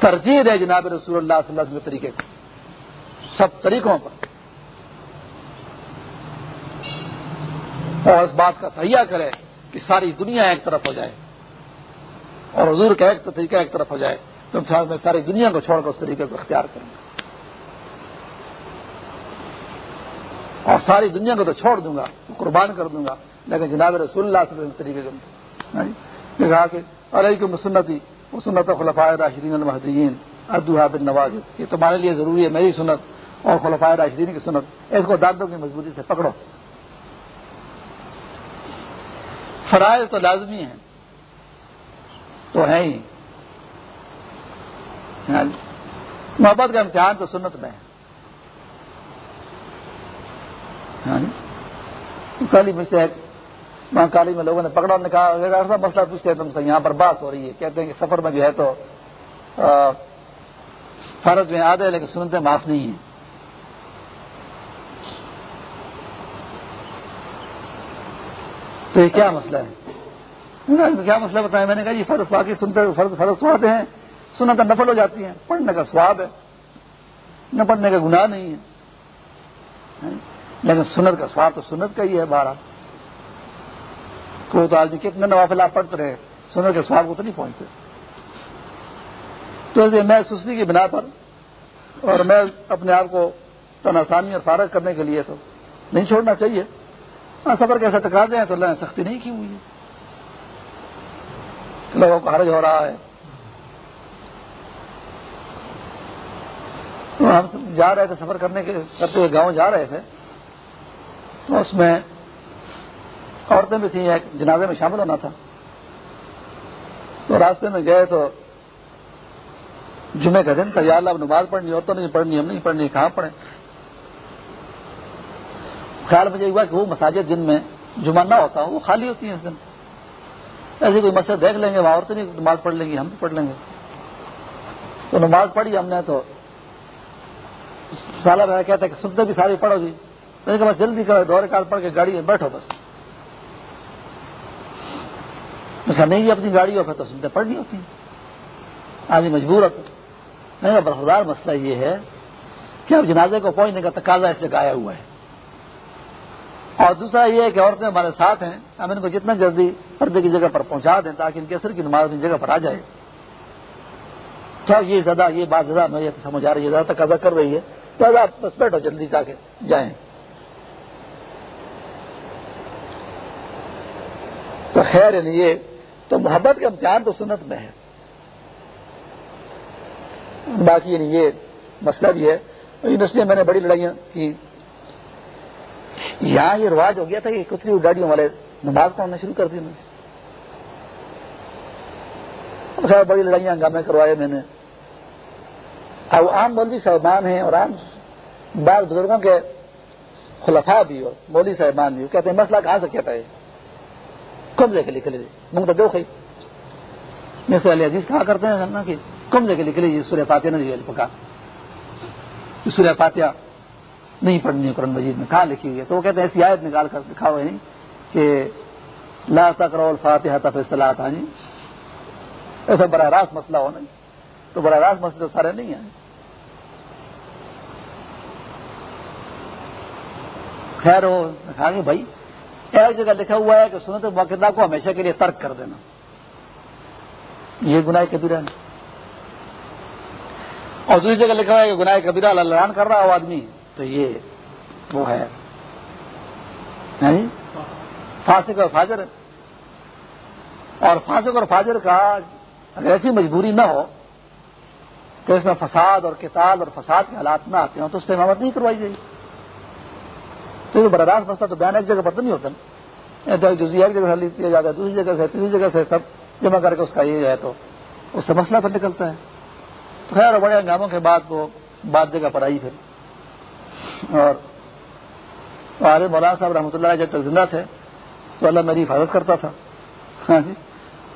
S1: ترجیح دے جناب رسول اللہ صلی اللہ علیہ وسلم طریقے کو۔ سب طریقوں پر۔ اور اس بات کا تہیا کرے کہ ساری دنیا ایک طرف ہو جائے۔ اور حضور کا ایک طریقہ ایک طرف ہو جائے۔ تو میں ساری دنیا کو چھوڑ کر اس طریقے کو اختیار کروں اور ساری دنیا کو تو چھوڑ دوں گا، قربان کر دوں گا۔ لیکن جناب رسول اللہ صلی اللہ علیہ طریقے کا ہاں جی؟ کہا کہ ارے کی مسنتی وہ سنت خلفائے راشدین المحدین ادوحا بن نواز یہ تمہارے لیے ضروری ہے میری سنت اور خلفائے راشدین کی سنت۔ اس کو دانتوں کی مضبوطی سے پکڑو۔ فرائض تو لازمی ہیں۔ تو ہے ہی۔ ہاں جی؟ محبت کا امتحان تو سنت میں ہے ہاں جی؟ کالی میں سے وہاں کالی میں لوگوں نے پکڑا نے کہا مسئلہ پوچھتے ہیں تم سے یہاں پر بات ہو رہی ہے۔ کہتے ہیں کہ سفر میں جو ہے تو فرض میں آدھے، لیکن سنتے معاف نہیں ہیں۔ تو یہ کیا مسئلہ ہے؟ کیا مسئلہ بتایا؟ میں نے کہا، یہ فرض باقی سنتے فرض فرض تو ہیں۔ سنت نفل ہو جاتی ہیں۔ پڑھنے کا سواب ہے۔ نہ پڑھنے کا گناہ نہیں ہے۔ لیکن سنت کا سواب تو سنت کا ہی ہے بارہ کو تو آدمی کتنے نوافل آپ پڑھتے رہے سنت کے سواب کو تو نہیں پہنچتے۔ تو میں سستی کی بنا پر اور میں اپنے آپ کو تن آسانی اور فارغ کرنے کے لیے تو نہیں چھوڑنا چاہیے۔ ہاں سفر کیسے تقاضے ہیں تو اللہ نے سختی نہیں کی ہوئی لوگوں کو حرج ہو رہا ہے۔ تو ہم جا رہے تھے سفر کرنے کے کرتے ہوئے گاؤں جا رہے تھے۔ تو اس میں عورتیں بھی تھیں، ایک جنازے میں شامل ہونا تھا۔ تو راستے میں گئے تو جمعے کا دن تھا، یا اللہ نماز پڑھنی، عورتوں نہیں پڑھنی، ہم نہیں پڑھنی، کہاں پڑھیں؟ خیال مجھے ہوا کہ وہ مساجد جن میں جمعہ نہ ہوتا وہ خالی ہوتی ہیں اس دن۔ ایسی کوئی مسجد دیکھ لیں گے، وہاں عورتیں بھی نماز پڑھ لیں گی، ہم بھی پڑھ لیں گے۔ تو نماز پڑھی ہم نے تو، سالہ میں کہتا ہے کہ سنتے بھی ساری پڑھو گی میں نے کہا بس جلدی کرو دورے کال پڑھ کے گاڑی میں بیٹھو بس۔ کہا نہیں اپنی گاڑی ہو پھر تو سنتے، پڑھنی ہوتی۔ آج مجبور ہوتا نہیں برخدار مسئلہ یہ ہے کہ اب جنازے کو پہنچنے کا تقاضا اس سے آیا ہوا ہے۔ اور دوسرا یہ ہے کہ عورتیں ہمارے ساتھ ہیں، ہم ان کو جتنا جلدی پردے کی جگہ پر پہنچا دیں تاکہ ان کے اثر کی نماز اپنی جگہ پر آ جائے۔ تو یہ زیادہ، یہ بات زیادہ میں سمجھ آ رہی ہے، زیادہ تقاضا کر رہی ہے۔ تو آپ بس بیٹھو جلدی جا کے جائیں۔ تو خیر یعنی یہ، تو محبت کا امتحان تو سنت میں ہے۔ باقی یعنی یہ مسئلہ بھی ہے۔ یونیورسٹی میں میں نے بڑی لڑائیاں کی۔ یہاں یہ رواج ہو گیا تھا کہ کتنی گاڑیوں والے نماز پڑھنا شروع کر دی بڑی لڑائیاں، ہنگامے کروائے میں نے۔ اب عام مولوی صاحبان ہیں اور عام بعض بزرگوں کے خلفاء بھی اور مولوی صاحبان بھی۔ کہتے ہیں، مسئلہ کہاں سے کہتا ہے کم لے کے لکھ لیجیے منگ تو دو جیسے علی عزیز کہا کرتے ہیں نا کہ کم لے کے لکھ لیجیے، سورہ فاتحہ نہ دیجیے پکا۔ سورہ فاتحہ نہیں پڑھنی ہے قرآن مجید میں، کہاں لکھی ہوئی ہے؟ تو وہ کہتے ہیں، ایسی آیت نکال کر دکھا ہوئے نہیں، کہ لا تقرا الفاتحہ تفص صلاح ہاں جی۔ ایسا براہ راست مسئلہ ہو نہیں جی۔ تو براہ راست مسئلے تو سارے نہیں ہیں۔ خیر ہو، کہا کہ بھائی ایک جگہ لکھا ہوا ہے کہ سنت موقع کو ہمیشہ کے لیے ترک کر دینا۔ یہ گناہ کبیرہ ہے اور دوسری جگہ لکھا ہوا ہے کہ گناہ کبیرہ لڑان کر رہا ہو آدمی تو یہ وہ ہے۔ ہاں جی؟ فاسق اور فاجر۔ اور فاسق اور فاجر کا اگر ایسی مجبوری نہ ہو کہ اس میں فساد اور کتاب اور فساد کے حالات نہ آتے ہوں تو اس سے امامت نہیں کروائی جائے گی۔ تو براہ راست مسئلہ تو بیان ایک جگہ پر تو نہیں ہوتا جزی ایک جگہ سے کیا جاتا ہے، دوسری جگہ سے، تیسری جگہ سے سب جمع کر کے اس کا یہ جو ہے تو اس سے مسئلہ پر نکلتا ہے۔ تو خیر بڑے انجاموں کے بعد وہ بات جگہ پر آئی پھر۔ اور عالم مولانا صاحب رحمۃ اللہ جب تک زندہ تھے تو اللہ میری حفاظت کرتا تھا۔ ہاں جی۔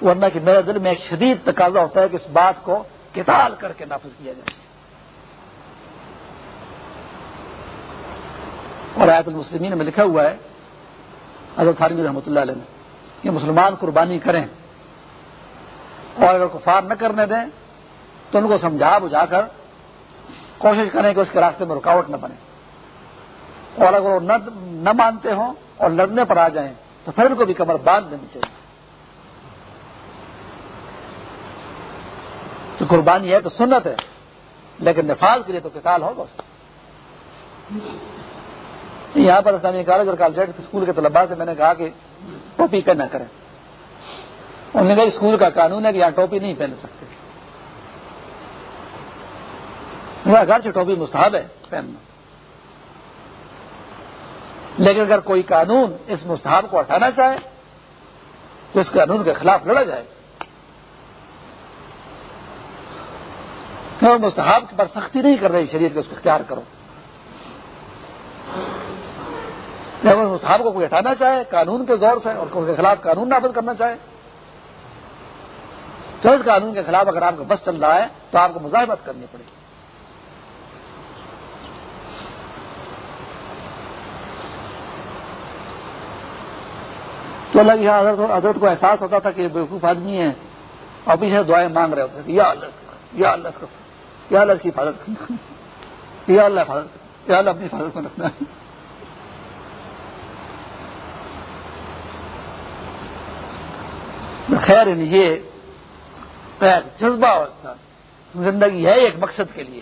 S1: ورنہ کہ میرے دل میں ایک شدید تقاضا ہوتا ہے کہ اس بات کو کتال کر کے نافذ کیا جائے۔ اور آیت المسلمین میں لکھا ہوا ہے، حضرت خارمی رحمۃ اللہ علیہ نے، کہ مسلمان قربانی کریں اور اگر کفار نہ کرنے دیں تو ان کو سمجھا بجھا کر کوشش کریں کہ اس کے راستے میں رکاوٹ نہ بنے۔ اور اگر وہ نہ مانتے ہوں اور لڑنے پر آ جائیں تو پھر ان کو بھی کمر باندھ دینی چاہیے۔ تو قربانی ہے تو سنت ہے، لیکن نفاذ کے لیے تو کتال ہوگا۔ یہاں پر اسلامی کالج اور کالج اسکول کے طلبا سے میں نے کہا کہ ٹوپی پہنا کریں۔ انہوں نے کہا اسکول کا قانون ہے کہ یہاں ٹوپی نہیں پہن سکتے۔ گھر سے ٹوپی مستحب ہے، پہننا۔ لیکن اگر کوئی قانون اس مستحب کو ہٹانا چاہے، تو اس قانون کے خلاف لڑا جائے۔ مستحب پر سختی نہیں کر رہی، شریعت کو اس کو اختیار کرو۔ جب اس مستحب کو کوئی ہٹانا چاہے، قانون کے زور سے، اور اس کے خلاف قانون نافذ کرنا چاہے۔ تو اس قانون کے خلاف اگر آپ کا بس چل رہا ہے، تو آپ کو مزاحمت کرنی پڑے گی۔ تو اللہ یہاں حضرت حضرت کو احساس ہوتا تھا کہ یہ بیوقوف آدمی ہے اور پیچھے دعائیں مانگ رہے ہوتے تھے، یا اللہ یا اللہ یا اللہ کی حفاظت کرنا۔ یا اللہ حفاظت یا اللہ اپنی حفاظت میں رکھنا۔ خیر یہ جذبہ ہوتا زندگی ہے ایک مقصد کے لیے۔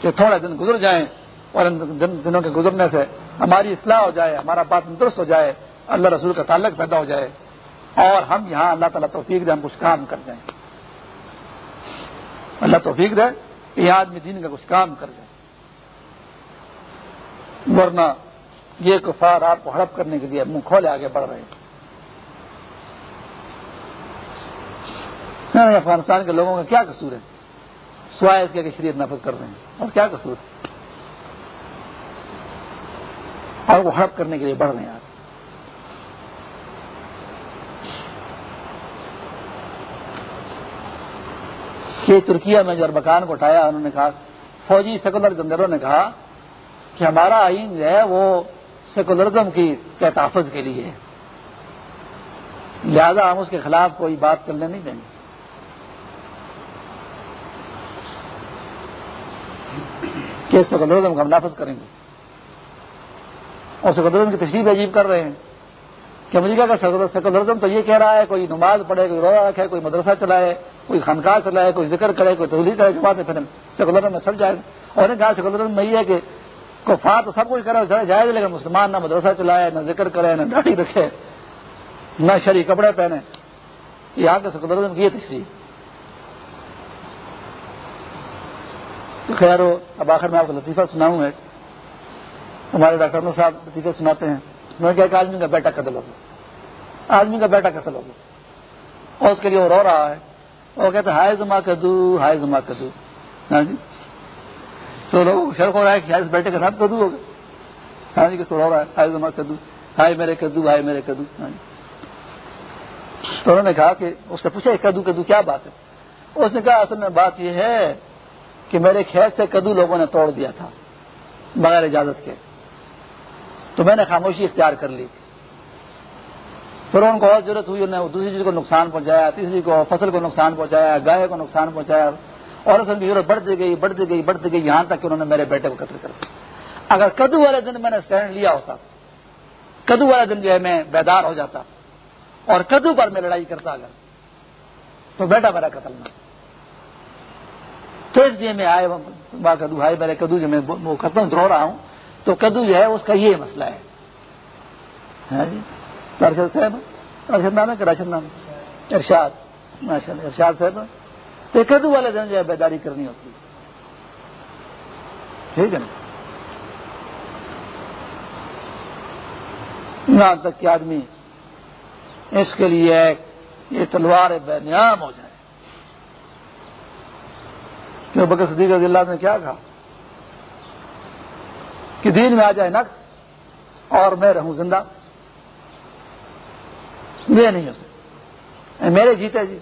S1: کہ تھوڑے دن گزر جائیں اور ان دنوں کے گزرنے سے ہماری اصلاح ہو جائے، ہمارا بات درست ہو جائے، اللہ رسول کا تعلق پیدا ہو جائے اور ہم یہاں اللہ تعالیٰ توفیق دے، ہم کچھ کام کر جائیں۔ اللہ توفیق دے کہ یہ آدمی دین کا کچھ کام کر جائے۔ ورنہ یہ کفار آپ کو ہڑپ کرنے کے لیے منہ کھولے آگے بڑھ رہے ہیں۔ افغانستان کے لوگوں کا کیا قصور ہے؟ سوائے اس کے کہ شریعت نفذ کر رہے ہیں۔ اور کیا قصور ہے؟ اور وہ ہڑپ کرنے کے لیے بڑھ رہے ہیں۔ آپ کہ ترکیا میں جو اربکان کو اٹھایا، انہوں نے کہا، فوجی سیکولر جنرلوں نے کہا کہ ہمارا آئین جو ہے وہ سیکولرزم کی تحفظ کے لیے لہذا ہم اس کے خلاف کوئی بات کرنے نہیں دیں گے۔ کہ سیکولرزم کا ہم نافذ کریں گے۔ اور سیکولرزم کی تشریح عجیب کر رہے ہیں۔ کہ امریکہ کا سیکولرزم تو یہ کہہ رہا ہے، کوئی نماز پڑھے، کوئی روزہ رکھے، کوئی مدرسہ چلائے، کوئی خانقاہ چلائے، کوئی ذکر کرے، کوئی تحریر کرے بات ہے پھر سیکولرزم میں سب جائے۔ اور نے کہا سیکولرزم میں یہ ہے کہ کفار تو سب کچھ کرے جائے لیکن مسلمان نہ مدرسہ چلائے، نہ ذکر کرے، نہ ڈاٹی رکھے، نہ شری کپڑے پہنے۔ یہاں کے سیکولرزم کی یہ تشریح خیر ہو، اب آخر میں آپ کو لطیفہ سناؤں گا ہمارے ڈاکٹر صاحب لطیفہ سناتے ہیں۔ میں کہا کہ آدمی کا بیٹا قتل ہوگا آدمی کا بیٹا قتل ہوگا اور اس کے لیے وہ رو رہا ہے۔ وہ کہتے ہائے زما کدو، ہائے زما کدو۔ ہاں جی۔ تو لوگ شرک ہو رہا ہے کہ اس بیٹے کے ساتھ کدو ہوگا ہاں جی کہ رو رہا ہے؟ ہائے زما کدو۔ ہائے میرے کدو، ہائے میرے کدو۔ ہاں جی۔ تو انہوں نے کہا کہ اس سے پوچھا کدو کدو کیا بات ہے؟ اس نے کہا، اصل میں بات یہ ہے کہ میرے کھیت سے کدو لوگوں نے توڑ دیا تھا بغیر اجازت کے۔ تو میں نے خاموشی اختیار کر لی۔ پھر ان کو اور ضرورت ہوئی انہوں نے دوسری چیز کو نقصان پہنچایا، تیسری کو فصل کو نقصان پہنچایا، گائے کو نقصان پہنچایا، اور اس کی ضرورت بڑھتی گئی بڑھتی گئی بڑھتی گئی، یہاں تک کہ انہوں نے میرے بیٹے کو قتل کر دیا۔ اگر کدو والے دن میں نے اسٹینڈ لیا ہوتا، کدو والے دن جو ہے میں بیدار ہو جاتا، اور کدو پر میں لڑائی کرتا اگر، تو بیٹا میرا قتل نہ تو اس لیے میں آئے کدو بھائی میرے کدو جو میں وہ کرتا ہوں رہا ہوں، تو کدو جو ہے، اس کا یہ مسئلہ ہے۔ ہاں جی؟ ارشد صاحب ارشد نام ہے کہ راشد نام؟ ارشاد ماشاء اللہ ارشاد صاحب۔ تو کدو والے دن جو ہے، بیداری کرنی ہوتی۔ ہے ٹھیک ہے نا؟ یہاں تک کہ آدمی اس کے لیے یہ تلوار بے نیام ہو جائے۔ کہ بکر صدیق رضی اللہ نے کیا کہا کہ دین میں آ جائے نقص اور میں رہوں زندہ یہ نہیں ہو میرے جیتے جی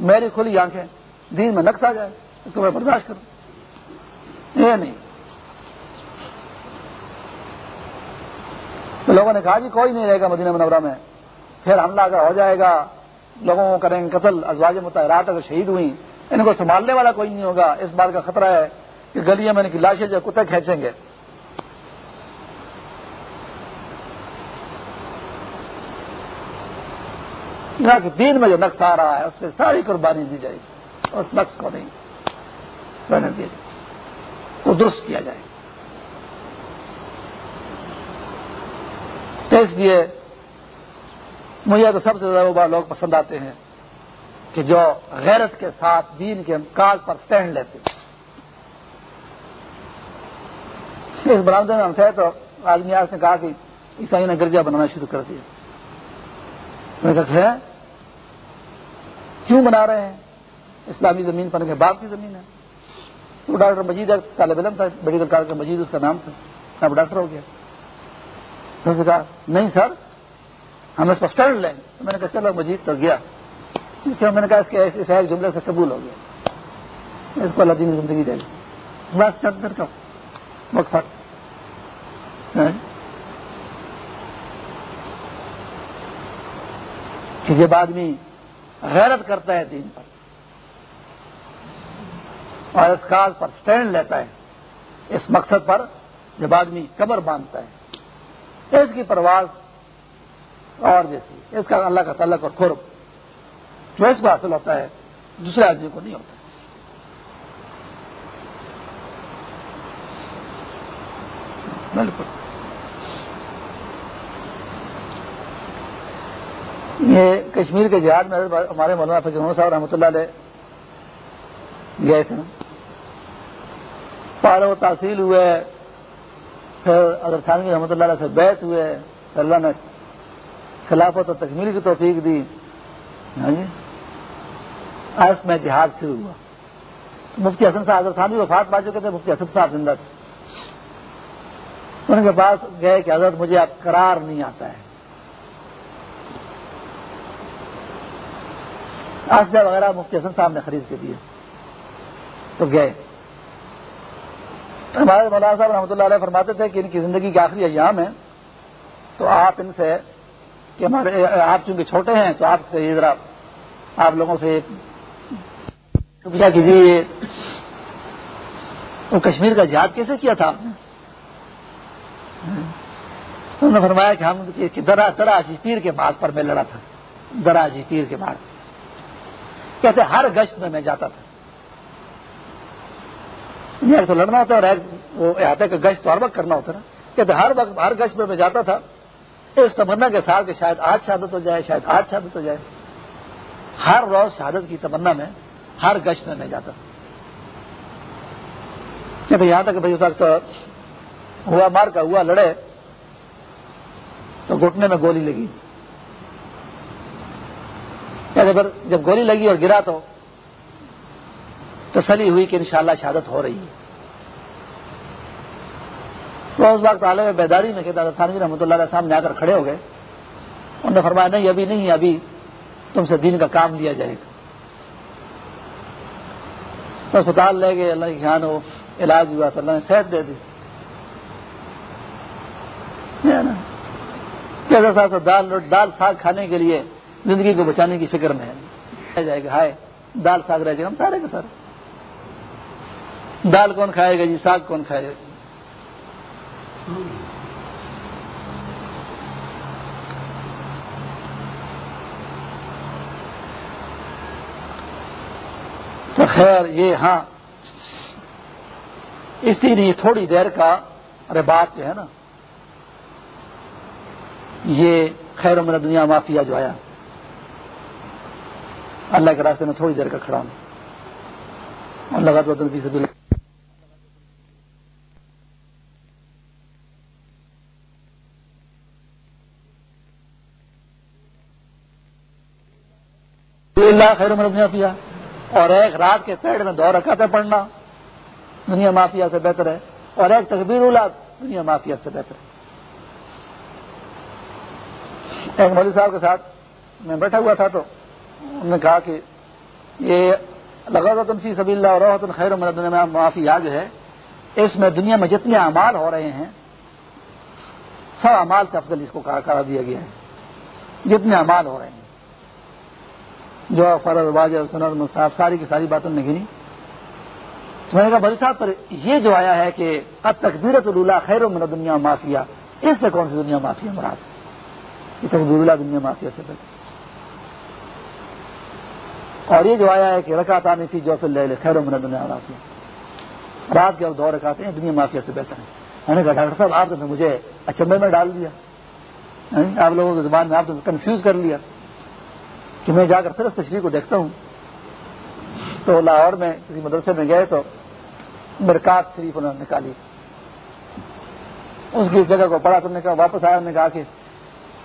S1: میری کھلی آنکھیں، دین میں نقص آ جائے، اس کو میں برداشت کروں۔ یہ نہیں۔ تو لوگوں نے کہا جی کوئی نہیں رہے گا مدینہ منورہ میں۔ پھر حملہ اگر ہو جائے گا، لوگوں کو کریں گے قتل، ازواج متحرات اگر شہید ہوئی ان کو سنبھالنے والا کوئی نہیں ہوگا۔ اس بات کا خطرہ ہے کہ گلیاں میں ان کی لاشیں جو کتے کھینچیں گے۔ کہ دین میں جو نقص آ رہا ہے، اس پہ ساری قربانی دی جائے گی۔ اس نقص کو نہیں رہنے دیا کو درست کیا جائے۔ تو اس لیے مجھے تو سب سے زیادہ وہ لوگ پسند آتے ہیں۔ کہ جو غیرت کے ساتھ دین کے کاج پر اسٹینڈ لیتے اس برامدے میں ہم تھے تو آدمی آج نے کہا کہ عیسائی نے گرجا بنانا شروع کر دیا۔ میں کیوں بنا رہے ہیں؟ اسلامی زمین پر کے باپ کی زمین ہے۔ تو ڈاکٹر مجید طالب علم تھا میڈیکل کالج کا مجید، اس کا نام تھا۔ اب ڈاکٹر ہو گیا۔ کہا، نہیں سر، ہم اس پر اسٹینڈ لیں۔ گے میں نے کہا، چلو مجید تو گیا۔ میں نے کہا اس کے ایک جملے سے قبول ہو گیا۔ اس کو اللہ دین زندگی دے گی بس چند کا مقصد ہاں؟ کہ جب آدمی غیرت کرتا ہے دین پر اور اس کاج پر سٹینڈ لیتا ہے، اس مقصد پر جب آدمی کمر باندھتا ہے، اس کی پرواز اور جیسی، اس کا اللہ کا تعلق اور قرب۔ جو اس کو حاصل ہوتا ہے، دوسرے آدمی کو نہیں ہوتا۔ بالکل۔ یہ کشمیر کے جہاد میں ہمارے مولانا فضر صاحب رحمۃ اللہ علیہ گئے تھے پہاڑ و تحصیل ہوئے، پھر اگر خانگی رحمۃ اللہ علیہ سے بیت ہوئے اللہ نے خلافت و تکمیل کی توفیق دی۔ ہاں جی۔ آس میں جہاد شروع ہوا۔ مفتی حسن صاحب حضرت خان وفات پا چکے تھے، مفتی حسن صاحب زندہ تھے۔ ان کے پاس گئے کہ حضرت، مجھے اب قرار نہیں آتا ہے۔ آسدہ وغیرہ مفتی حسن صاحب نے خرید کے دیے، تو گئے۔ ہمارے مولانا صاحب رحمۃ اللہ علیہ فرماتے تھے کہ ان کی زندگی کے آخری ایام ہے تو آپ ان سے، کہ ہمارے، آپ چونکہ چھوٹے ہیں، تو آپ سے یہ ذرا، آپ لوگوں سے تو پوچھا کیجیے وہ کشمیر کا جہاد کیسے کیا تھا؟ آپ نے انہوں نے فرمایا کہ ہم درا درا پیر کے بعد پر میں لڑا تھا۔ درا پیر کے بعد کہتے ہر گشت میں میں جاتا تھا۔ یعنی ایک تو لڑنا ہوتا ہے اور ایک وہ احاطے کا گشت تو ہر وقت کرنا ہوتا نا۔ کہتے ہر وقت ہر گشت میں میں جاتا تھا۔ اس تمنا کے ساتھ کہ شاید آج شہادت ہو جائے، شاید آج شہادت ہو جائے۔ ہر روز شہادت کی تمنا میں ہر گشت میں میں جاتا۔ تھا یہاں تک بھائی اس وقت ہوا مار کا ہوا لڑے تو گھٹنے میں گولی لگی۔ پھر جب گولی لگی اور گرا تو تسلی ہوئی کہ انشاءاللہ شہادت ہو رہی ہے۔ تو اس وقت عالم بیداری میں کہتا تھانوی رحمۃ اللہ علیہ سامنے آ کر کھڑے ہو گئے۔ انہوں نے فرمایا، نہیں، ابھی نہیں، ابھی تم سے دین کا کام لیا جائے گا۔ اسپتال لے گئے اللہ کی خیال ہو، علاج ہوا تو اللہ نے صحت دے دی۔ دال دال ساگ کھانے کے لیے زندگی کو بچانے کی فکر میں ہے۔ جائے گا، ہائے، دال ساگ رہ جائے گا، ہم سارے کے سر دال کون کھائے گا جی؟ ساگ کون کھائے گا جی؟ تو خیر یہ ہاں اس لیے یہ تھوڑی دیر کا ارے بات جو ہے نا، یہ خیر میرا دنیا مافیا جو آیا۔ اللہ کے راستے میں تھوڑی دیر کا کھڑا ہوں۔ لگا تو فیس بھی اللہ۔ خیر دنیا پیا اور ایک رات کے پیڑ میں دو رکھا پڑھنا، دنیا مافیا سے بہتر ہے، اور ایک تقبیر اولاد دنیا مافیا سے بہتر ہے۔ ایک مودی صاحب کے ساتھ میں بیٹھا ہوا تھا تو انہوں نے کہا کہ یہ لگا تنفی سبھی اللہ اور خیر دنیا معافیا جو ہے، اس میں دنیا میں جتنے اعمال ہو رہے ہیں، سب امال سے افضل اس کو کرا دیا گیا ہے۔ جتنے امال ہو رہے ہیں۔ جو فرض واجب سنر مستعف ساری کی ساری باتوں نے گنی۔ تو میں نے کہا، بھائی صاحب، پر یہ جو آیا ہے کہ اب تقبیرت اللہ خیر من دنیا معافیا اس سے کون سی دنیا معافیا مراد؟ یہ تقبیر اللہ دنیا معافیا سے بہتر اور یہ جو آیا ہے کہ رکعت آنی تھی جو پھر خیر من دنیا معافیا رات کے دو رکھاتے ہیں دنیا معافیا سے بہتر ہے میں نے کہا، ڈاکٹر صاحب، آپ نے مجھے اچمبے میں ڈال دیا۔ یعنی آپ لوگوں کی زبان میں آپ نے کنفیوز کر لیا۔ کہ میں جا کر پھر اس تشریح کو دیکھتا ہوں۔ تو لاہور میں کسی مدرسے میں گئے تو مرکات شریف انہوں نے نکالی۔ اس کی اس جگہ کو پڑھا تو نے کہا، واپس آیا نے کہا کہ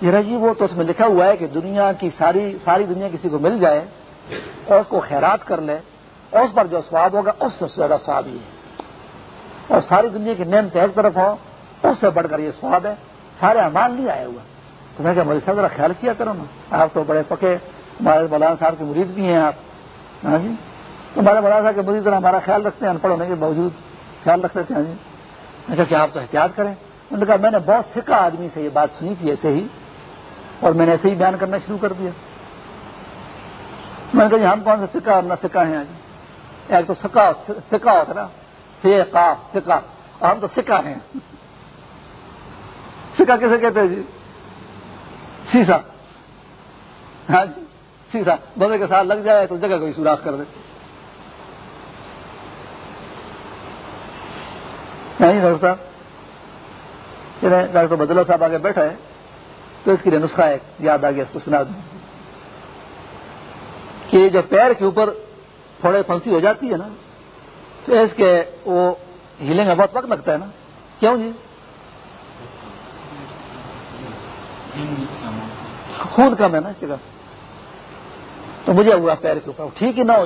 S1: یہ جی وہ تو اس میں لکھا ہوا ہے کہ دنیا کی ساری ساری دنیا کسی کو مل جائے اور اس کو خیرات کر لے، اور اس پر جو سواب ہوگا، اس سے زیادہ سواب ہی ہے۔ اور ساری دنیا کی نیم ایک طرف ہو، اس سے بڑھ کر یہ سواب ہے، سارے امال نہیں آیا ہوا تو میں کہا، مجھے سر ذرا خیال کیا کرو نا۔ آپ تو بڑے پکے ہمارے مولانا صاحب کے مرید بھی ہیں آپ۔ ہاں جی؟ تو ہمارے مولانا صاحب کے مرید طرح ہمارا خیال رکھتے ہیں ان پڑھ ہونے کے باوجود خیال رکھتے تھے ہاں جی؟ میں کہا کہ آپ تو احتیاط کریں؟ انہوں نے کہا، میں نے بہت سکھا آدمی سے یہ بات سنی تھی ایسے ہی، اور میں نے ایسے ہی بیان کرنا شروع کر دیا۔ میں نے کہا جی ہم کون سے سکا اور نہ سکا ہیں؟ ہاں جی؟ ایک تو سکا سکا ہوتا نا۔ سکا سکا اور ہم تو سکا ہیں۔ سکا کیسے کہتے ہیں جی؟ سیسا۔ ہاں جی؟ سیسا بندے کے ساتھ لگ جائے تو جگہ کوئی سوراخ کر دے۔ نہیں ڈاکٹر صاحب ڈاکٹر بدلا صاحب آگے بیٹھا ہے، تو اس کے لیے نسخہ ایک یاد آ گیا، اس کو سنا دوں۔ کہ جب پیر کے اوپر تھوڑے پھنسی ہو جاتی ہے نا، تو اس کے وہ ہیلنگ میں بہت وقت لگتا ہے نا۔ کیوں جی؟ خون کم ہے نا اس جگہ۔ تو مجھے ہوا پیر کے اوپر۔ ٹھیک ہی نہ ہو۔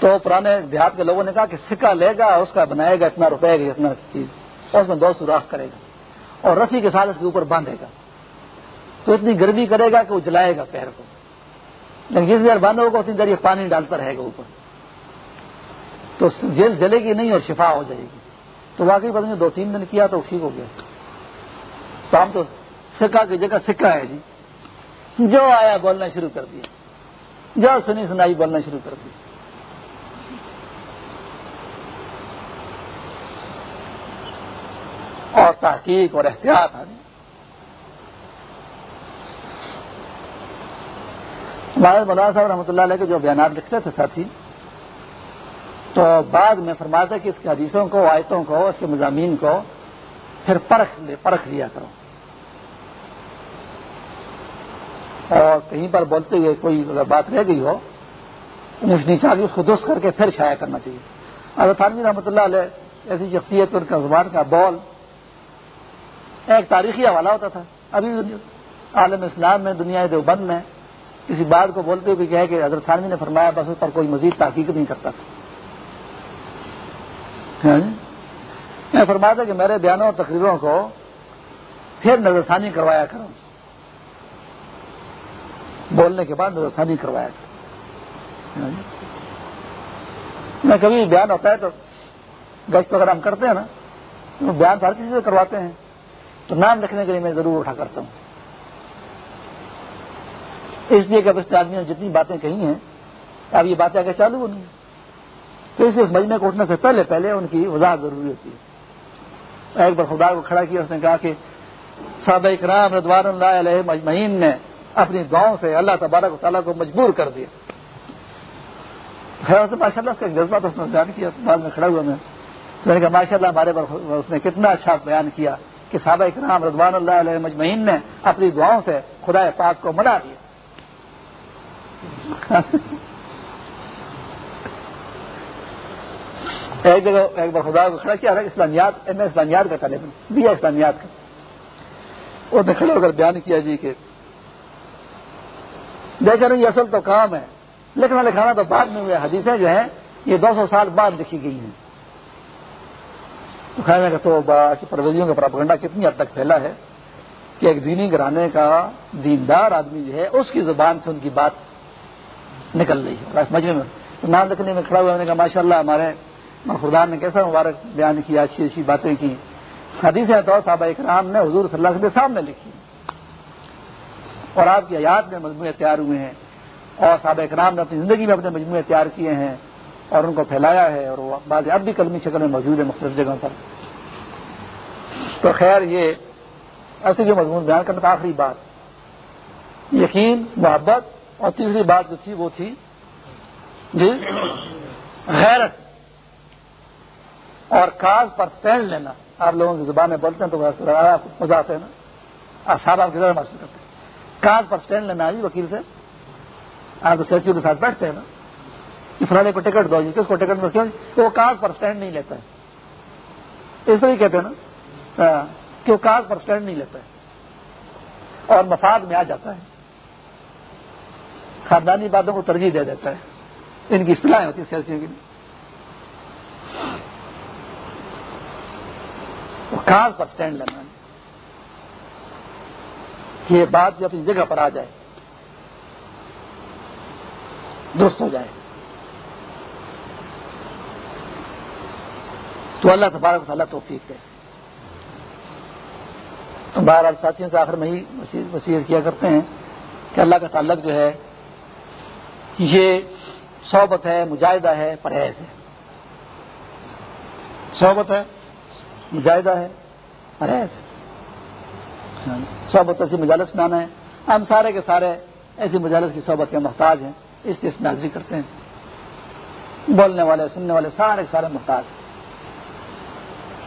S1: تو پرانے دیہات کے لوگوں نے کہا کہ سکہ لے گا، اس کا بنائے گا، اتنا روپے گا اتنا چیز۔ اور اس میں دو سوراخ کرے گا۔ اور رسی کے ساتھ اس کے اوپر باندھے گا۔ تو اتنی گرمی کرے گا کہ وہ جلائے گا پیر کو۔ لیکن جس دیر باندھا ہوگا اتنی دیر یہ پانی ڈالتا رہے گا اوپر۔ تو جیل جلے گی نہیں اور شفا ہو جائے گی۔ تو واقعی پتہ نہیں دو تین دن کیا تو ٹھیک ہو گیا۔ تو ہم تو سکا کی جگہ سکا ہے جی۔ جو آیا بولنا شروع کر دیا۔ جو سنی سنائی بولنا شروع کر دیا۔ اور تحقیق اور احتیاط آ ہمارے مولانا صاحب رحمۃ اللہ علیہ کے جو بیانات لکھتے تھے ساتھی، تو بعد میں فرماتے کہ اس کے حدیثوں کو، آیتوں کو، اس کے مضامین کو پھر پرکھ پرکھ لیا کرو۔ اور کہیں پر بولتے ہوئے کوئی اگر بات رہ گئی ہو مجھ نیچا اس کو درست کر کے پھر شائع کرنا چاہیے۔ اگر تھانوی رحمۃ اللہ علیہ ایسی شخصیت، ان کا زبان کا بول ایک تاریخی حوالہ ہوتا تھا۔ ابھی عالم اسلام میں، دنیا دیوبند میں کسی بات کو بولتے ہوئے کہا کہ حضرت تھانوی نے فرمایا، بس اس پر کوئی مزید تحقیق نہیں کرتا تھا۔ ہاں جی؟ میں فرمایا کہ میرے بیانوں اور تقریروں کو پھر نظر ثانی کروایا کروں۔ بولنے کے بعد نظر ثانی کروایا کروں میں کبھی بیان ہوتا ہے تو گشت وغیرہ ہم کرتے ہیں نا بیان تو ہر کسی سے کرواتے ہیں۔ تو نام لکھنے کے لیے میں ضرور اٹھا کرتا ہوں۔ اس لیے کہ اب اس آدمی نے جتنی باتیں کہی ہیں، اب یہ باتیں آگے چالو ہونی تو اس لیے اس مجمے کو اٹھنے سے پہلے پہلے ان کی وضاحت ضروری ہوتی ہے۔ ایک بار خدا کو کھڑا کیا، اس نے کہا کہ صحابہ اکرام ردوان اللہ علیہ مجمعین نے اپنی دعاؤں سے اللہ تبارک و تعالیٰ کو مجبور کر دیا۔ خیر سے ماشاء اللہ اس کا جذبات اس نے بیان کیا بعد میں کھڑا ہوا میں۔ میں نے کہا ماشاء اللہ ہمارے پر اس نے کتنا اچھا بیان کیا کہ صحابہ اکرام رضوان اللہ علیہ مجمعین نے اپنی دعاؤں سے خدا پاک کو منا دیا۔ ایک جگہ ایک بار خدا کو کھڑا کیا اسلامیات ایم اے اسلامیات کا طالب بی اسلامیات کا۔ وہ نے کھڑے ہو کر بیان کیا جی کہ دیکھ رہے یہ اصل تو کام ہے، لکھنا لکھانا تو بعد میں ہوئے، حدیثیں جو ہیں، یہ دو سو سال بعد لکھی گئی ہیں۔ تو کھانے کا تو پرویزیوں کا پراپگنڈا کتنی حد تک پھیلا ہے کہ ایک دینی گرانے کا دیندار آدمی جو ہے، اس کی زبان سے ان کی بات نکل رہی ہے۔ مجمے میں نام لکھنے میں کھڑا ہوا نے کہا ماشاء اللہ ہمارے خردان نے کیسا مبارک بیان کیا، اچھی اچھی باتیں کی۔ حدیث ہے تو صحابہ اکرام نے حضور صلی اللہ علیہ وسلم سامنے لکھی۔ اور آپ کی حیات میں مجموعے تیار ہوئے ہیں اور صحابہ اکرام نے اپنی زندگی میں اپنے مجموعے تیار کیے ہیں اور ان کو پھیلایا ہے اور وہ بعض اب بھی کلمی شکل میں موجود ہے مختلف جگہوں پر۔ تو خیر یہ ایسے جو مضمون بیان کرنا تھا آخری بات، یقین، محبت اور تیسری بات جو تھی وہ تھی جی غیرت۔ اور کاز پر اسٹینڈ لینا۔ آپ لوگوں کی زبانیں بولتے ہیں تو مزہ آتے ہیں نا صاحب آپ کی زیادہ محسوس کرتے ہیں۔ کاز پر اسٹینڈ لینا جی وکیل سے۔ آپ تو سیچیوں کے ساتھ بیٹھتے ہیں نا۔ فلانے کو ٹکٹ دو جی کس کو ٹکٹ دو؟ کیوں؟ وہ کاغذ پر اسٹینڈ نہیں لیتا ہے۔ اس طرح کہتے ہیں نا۔ ہاں، کہ وہ کاغذ پر اسٹینڈ نہیں لیتا ہے۔ اور مفاد میں آ جاتا ہے۔ خاندانی باتوں کو ترجیح دے دیتا ہے۔ ان کی اصطلاحیں ہوتی ہیں سیاسیوں کی۔ کاغذ پر اسٹینڈ لینا کہ یہ بات جو اپنی جگہ پر آ جائے، درست ہو جائے۔ تو اللہ تبارک تعالیٰ توفیق ہے بہرحال ساتھیوں سے آخر میں ہی وسیع کیا کرتے ہیں کہ اللہ کا تعلق جو ہے، یہ صحبت ہے، مجاہدہ ہے، پرہیز ہے۔ صحبت ہے، مجاہدہ ہے، پرہیز ہے۔ صحبت ایسی مجالس میں آنا ہے۔ ہم سارے کے سارے ایسی مجالس کی صحبت کے محتاج ہیں۔ اس لیے اس میں حاضری کرتے ہیں۔ بولنے والے، سننے والے سارے سارے محتاج ہیں۔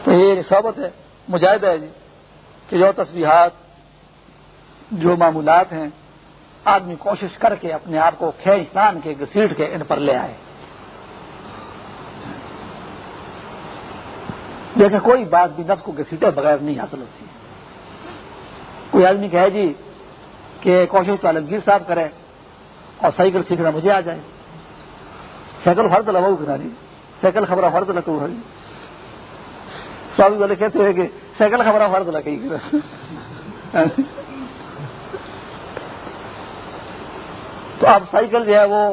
S1: تو یہ صحبت ہے، مجاہدہ ہے جی کہ جو تصویرات جو معمولات ہیں، آدمی کوشش کر کے اپنے آپ کو کھینچ تان کے، گسیٹ کے ان پر لے آئے۔ جیسے کوئی بات بھی نفس کو گسیٹے بغیر نہیں حاصل ہوتی۔ ہے کوئی آدمی کہے جی کہ کوشش تو عالمگیر صاحب کرے اور سائیکل سیکھنا مجھے آ جائے سائیکل فرد لگاؤ کرا جی سائیکل خبر فرد لگو سوامی والے کہتے ہیں کہ سائیکل خبر فرد لگی تو اب سائیکل جو ہے وہ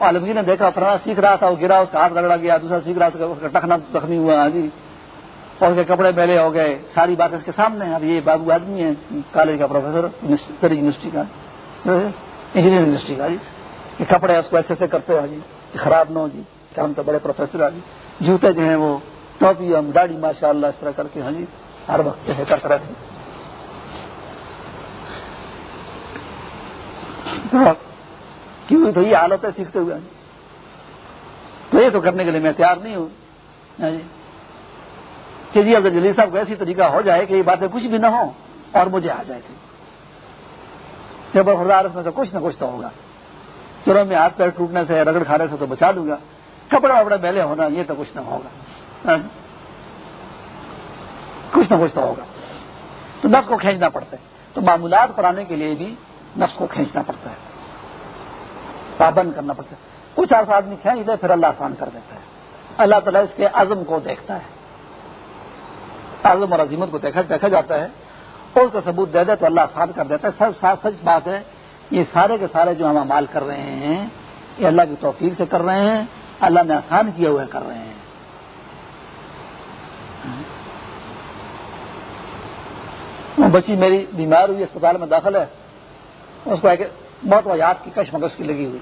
S1: عالمگیر نے دیکھا فرنا سیکھ رہا تھا، وہ گرا، اس کا ہاتھ رگڑا گیا، دوسرا سیکھ رہا تھا، اس کا ٹکنا زخمی ہوا ہاں جی۔ اور اس کے کپڑے میلے ہو گئے۔ ساری بات اس کے سامنے اب یہ بابو آدمی ہے کالج کا پروفیسر، یونیورسٹی کا۔ انجینئر یونیورسٹی کا۔ جی یہ کپڑے اس کو ایسے ایسے کرتے ہو جی۔ خراب نہ ہو جی۔ ہم تو بڑے پروفیسر آ جی۔ جوتے جو ہیں وہ ٹوپی ہم داڑھی ماشاء اللہ اس طرح کر کے ہاں جی۔ ہر وقت کرتے رہتے کیوں؟ تو یہ حالت ہے سیکھتے ہوئے جی۔ تو یہ تو کرنے کے لیے میں تیار نہیں ہوں۔ ہاں جی۔ کہ جی اگر جلیل صاحب کو ایسی طریقہ ہو جائے کہ یہ باتیں کچھ بھی نہ ہوں اور مجھے آ جائے تھی جب خدا میں تو کچھ نہ کچھ تو ہوگا۔ چلو میں ہاتھ پیر ٹوٹنے سے، رگڑ کھانے سے تو بچا دوں گا۔ کپڑا وپڑا میلے ہونا، یہ تو کچھ نہ ہوگا۔ ہاں جی۔ کچھ نہ کچھ تو ہوگا۔ تو نفس کو کھینچنا پڑتا ہے۔ تو معمولات پر آنے کے لیے بھی نفس کو کھینچنا پڑتا ہے۔ پابند کرنا پڑتا ہے۔ کچھ عرصہ آدمی کھینچ دے پھر اللہ آسان کر دیتا ہے۔ اللہ تعالیٰ اس کے عزم کو دیکھتا ہے۔ عزم اور عظیمت کو دیکھا دیکھا جاتا ہے اور اس کا ثبوت دے دے تو اللہ آسان کر دیتا ہے۔ سب ساتھ سچ بات ہے، یہ سارے کے سارے جو ہم امال کر رہے ہیں، یہ اللہ کی توفیق سے کر رہے ہیں، اللہ نے آسان کیے ہوئے کر رہے ہیں۔ بچی میری بیمار ہوئی، اسپتال میں داخل ہے۔ اس کو ایک بہت وجہ کش مگز کی لگی ہوئی۔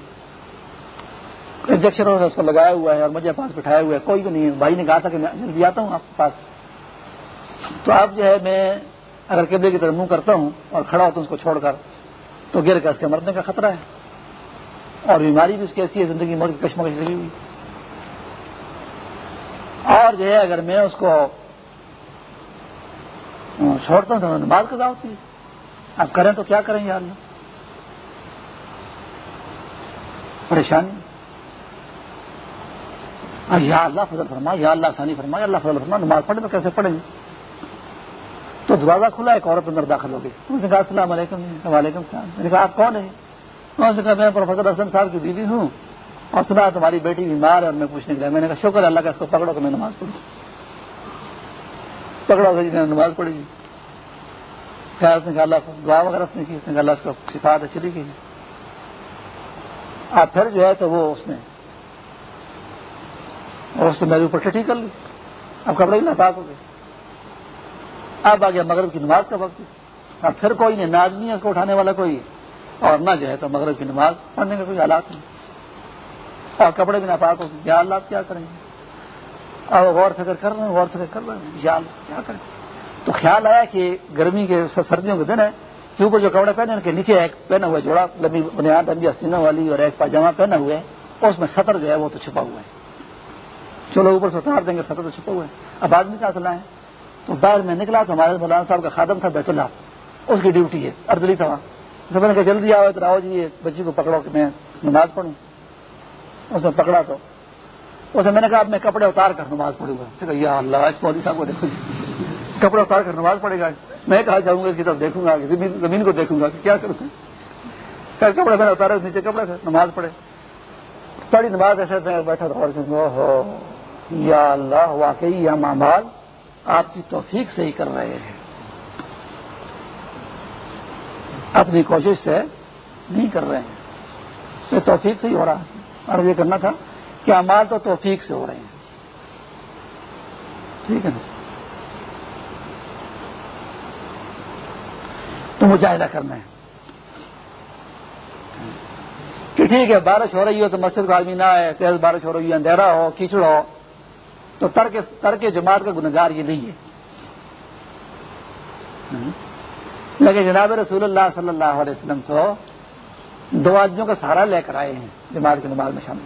S1: انجیکشن اس کو لگایا ہوا ہے اور مجھے پاس بٹھایا ہوا ہے۔ کوئی بھی نہیں ہے۔ بھائی نے کہا تھا کہ میں جلدی آتا ہوں آپ کے پاس۔ تو اب جو ہے میں اگر قبلے کی طرف منہ کرتا ہوں اور کھڑا ہوتا ہوں اس کو چھوڑ کر، تو گر کر اس کے مرنے کا خطرہ ہے۔ اور بیماری بھی اس کی ایسی ہے، زندگی موت کی کشمکش لگی ہوئی۔ اور جو ہے اگر میں اس کو چھوڑتا ہوں تو نماز قضا ہوتی ہے۔ اب کریں تو کیا کریں یار پریشانی۔ یا اللہ فضل فرما یا اللہ ثانی فرما یا اللہ فضل فرما نماز پڑھے تو کیسے پڑھیں گے؟ تو دروازہ کھلا، ایک عورت اندر داخل ہو گئی۔ اس نے کہا، السلام علیکم، وعلیکم السلام۔ میں نے کہا، آپ کون ہیں؟ انہوں نے کہا، میں پروفیسر حسن صاحب کی بیوی ہوں۔ اور سنا، تمہاری بیٹی بیمار ہے اور میں پوچھنے کے لیے۔ میں نے کہا، شکر، اللہ کا اس کو پکڑو کہ میں نماز پڑھوں۔ پکڑا جی نے نماز پڑھی۔ گی خیر اس نے کہا، اللہ دعا وغیرہ اس نے کی۔ اس نے کہا، اللہ اس کو صفات چلی گئی اب پھر جو ہے تو وہ اس نے اور اس نے میرے اوپر ٹھیک کر لی۔ اب کپڑے ہی ناپاک ہو گئے اب آ گیا مغرب کی نماز کا وقت اب پھر کوئی نہیں، نہ آدمی ہے اس کو اٹھانے والا کوئی، اور نہ جو ہے تو مغرب کی نماز پڑھنے کا کوئی حالات نہیں۔ اور کپڑے بھی ناپاک ہو یا اللہ کیا کریں گے؟ اب غور فکر کر رہے ہیں، غور فکر کر رہے ہیں۔ یا اللہ کیا کریں تو خیال آیا کہ گرمی کے سردیوں کے دن ہے کہ اوپر جو کپڑے پہنے ان کے نیچے ایک پہنا ہوا جوڑا، لمبی بنیاد، لمبی حسینوں والی اور ایک پاجامہ پہنا ہوا ہے۔ اس میں سطر جو ہے وہ تو چھپا ہوا ہے۔ چلو، اوپر سے اتار دیں گے، سطر تو چھپا ہوا ہے۔ اب آدمی کیا چلا ہے؟ تو باہر میں نکلا تو ہمارے مولانا صاحب کا خادم تھا بیت اللہ۔ اس کی ڈیوٹی ہے اردلی تھا۔ وہاں میں نے کہا، جلدی آؤ تو آؤ جی بچی کو پکڑو کہ میں نماز پڑھوں۔ اس نے پکڑا تو۔ اسے میں نے کہا، اب میں کپڑے اتار کر نماز پڑھوں گا۔ یا اللہ، اس مودی صاحب کو دیکھو جی۔ کپڑے اتار کر نماز پڑھے گا۔ میں کہا، جاؤں گا، اس کی طرف دیکھوں گا، زمین کو دیکھوں گا کہ کیا کروں۔ پھر کپڑے میں نے اتارے، نیچے کپڑے تھے، نماز پڑھے۔ پڑھی نماز، ایسے بیٹھا تھا یا اللہ، واقعی یا مامال آپ کی توفیق سے ہی کر رہے ہیں۔ اپنی کوشش سے نہیں کر رہے ہیں۔ یہ توفیق سے ہی ہو رہا ہے۔ اور یہ کرنا تھا کہ امال تو توفیق سے ہو رہے ہیں۔ ٹھیک ہے نا؟ تو مجاہدہ کرنا ہے۔ کہ ٹھیک ہے، بارش ہو رہی ہو تو مسجد کا آدمی نہ آئے تیز بارش ہو رہی ہے، اندھیرا ہو، کیچڑ ہو۔ تو ترک ترک جماعت کا گنگار یہ نہیں ہے۔ لیکن جناب رسول اللہ صلی اللہ علیہ وسلم تو دو آدمیوں کا سہارا لے کر آئے ہیں جماعت کے نماز میں شامل۔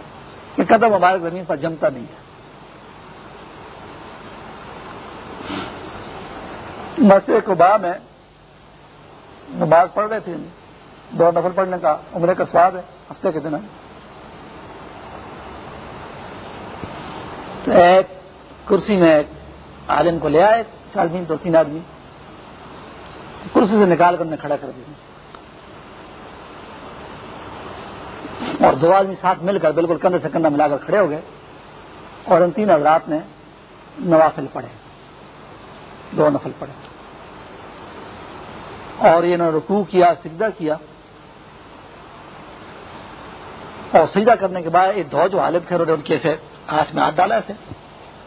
S1: یہ قدم مبارک زمین پر جمتا نہیں ہے۔ مسجد قبا میں نماز پڑھ رہے تھے۔ دو نفل پڑھنے کا عمرے کا سواد ہے، ہفتے کے دن ہے۔ تو ایک کرسی میں ایک عالم کو لے آئے چار دن دو تین آدمی۔ کرسی سے نکال کر انہیں کھڑا کر دیا۔ اور دو آدمی ساتھ مل کر بالکل کندھے سے کندھا ملا کر کھڑے ہو گئے۔ اور ان تین حضرات نے نوافل پڑھے۔ دو نفل پڑھے۔ اور یہ نے رکوع کیا، سجدہ کیا۔ اور سجدہ کرنے کے بعد ایک دو جو حالت تھے، انہوں نے ان کے ہاتھ میں ہاتھ ڈالا ایسے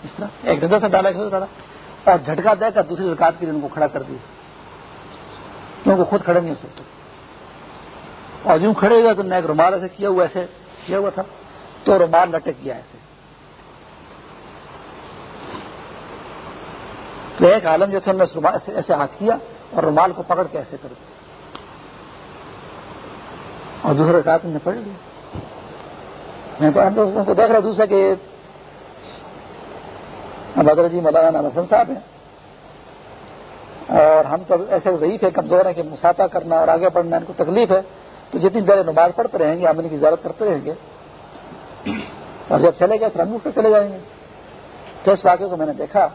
S1: اس طرح۔ ایک ڈنڈا سے ڈالا ایک ڈالا اور جھٹکا دے کر دوسری رکاط کے لیے ان کو کھڑا کر دیا۔ کیونکہ خود کھڑے نہیں ہو سکتے۔ اور یوں کھڑے ہوئے تو نے ایک رومال ایسے کیا ہوا، ایسے کیا ہوا تھا۔ تو رومال لٹک گیا ایسے۔ تو ایک عالم جو تھا، انہوں نے ایسے ہاتھ کیا اور رومال کو پکڑ کے ایسے کر دیا۔ اور دوسرے رکاط نے پڑھ لیا۔ میں تو دیکھ رہا دوسرا کہ بدر جی مولانا حسن صاحب ہیں۔ اور ہم تو ایسے ضعیف ہے کمزور ہیں کہ مسافہ کرنا اور آگے بڑھنا ان کو تکلیف ہے۔ تو جتنی دیر نماز پڑھتے رہیں گے ہم ان کی زیارت کرتے رہیں گے۔ اور جب چلے گئے پھر ہم اٹھ کر چلے جائیں گے۔ تو اس واقعے کو میں نے دیکھا۔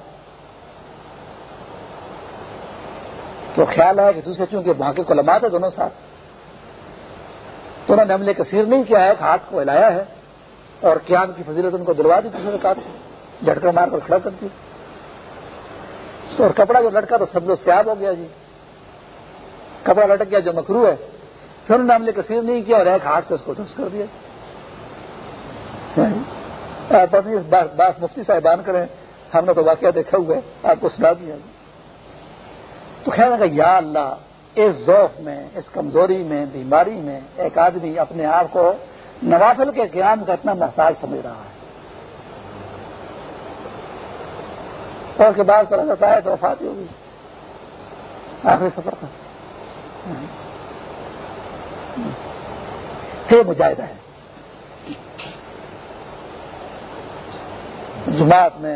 S1: تو خیال ہے کہ دوسرے چونکہ وہاں کے کلمات ہے دونوں ساتھ۔ تو انہوں نے حملے کثیر نہیں کیا ہے ہاتھ کو ہلایا ہے اور قیام کی فضیلت ان کو دلوا دی دوسرے کات جھٹکا مار کر کھڑا کر دیا۔ تو اور کپڑا جو لٹکا تو سبز و سیاب ہو گیا جی۔ کپڑا لٹک گیا جو مکرو ہے۔ پھر انہوں نے حملے کثیر نہیں کیا اور ایک ہاتھ سے اس کو دس کر دیا۔ ہاں۔ باس مفتی صاحبان کریں، ہم نے تو واقعہ دیکھا ہوا ہے، آپ کو سنا دیا۔ تو خیر ہے یا اللہ، اس ذوق میں، اس کمزوری میں، بیماری میں، ایک آدمی اپنے آپ کو نوافل کے قیام کا اتنا محتاج سمجھ رہا ہے۔ اور اس کے بعد پر جاتا ہے تو وفات ہی ہوگی۔ آخری سفر تھا۔ پھر مجاہدہ ہے۔ جماعت میں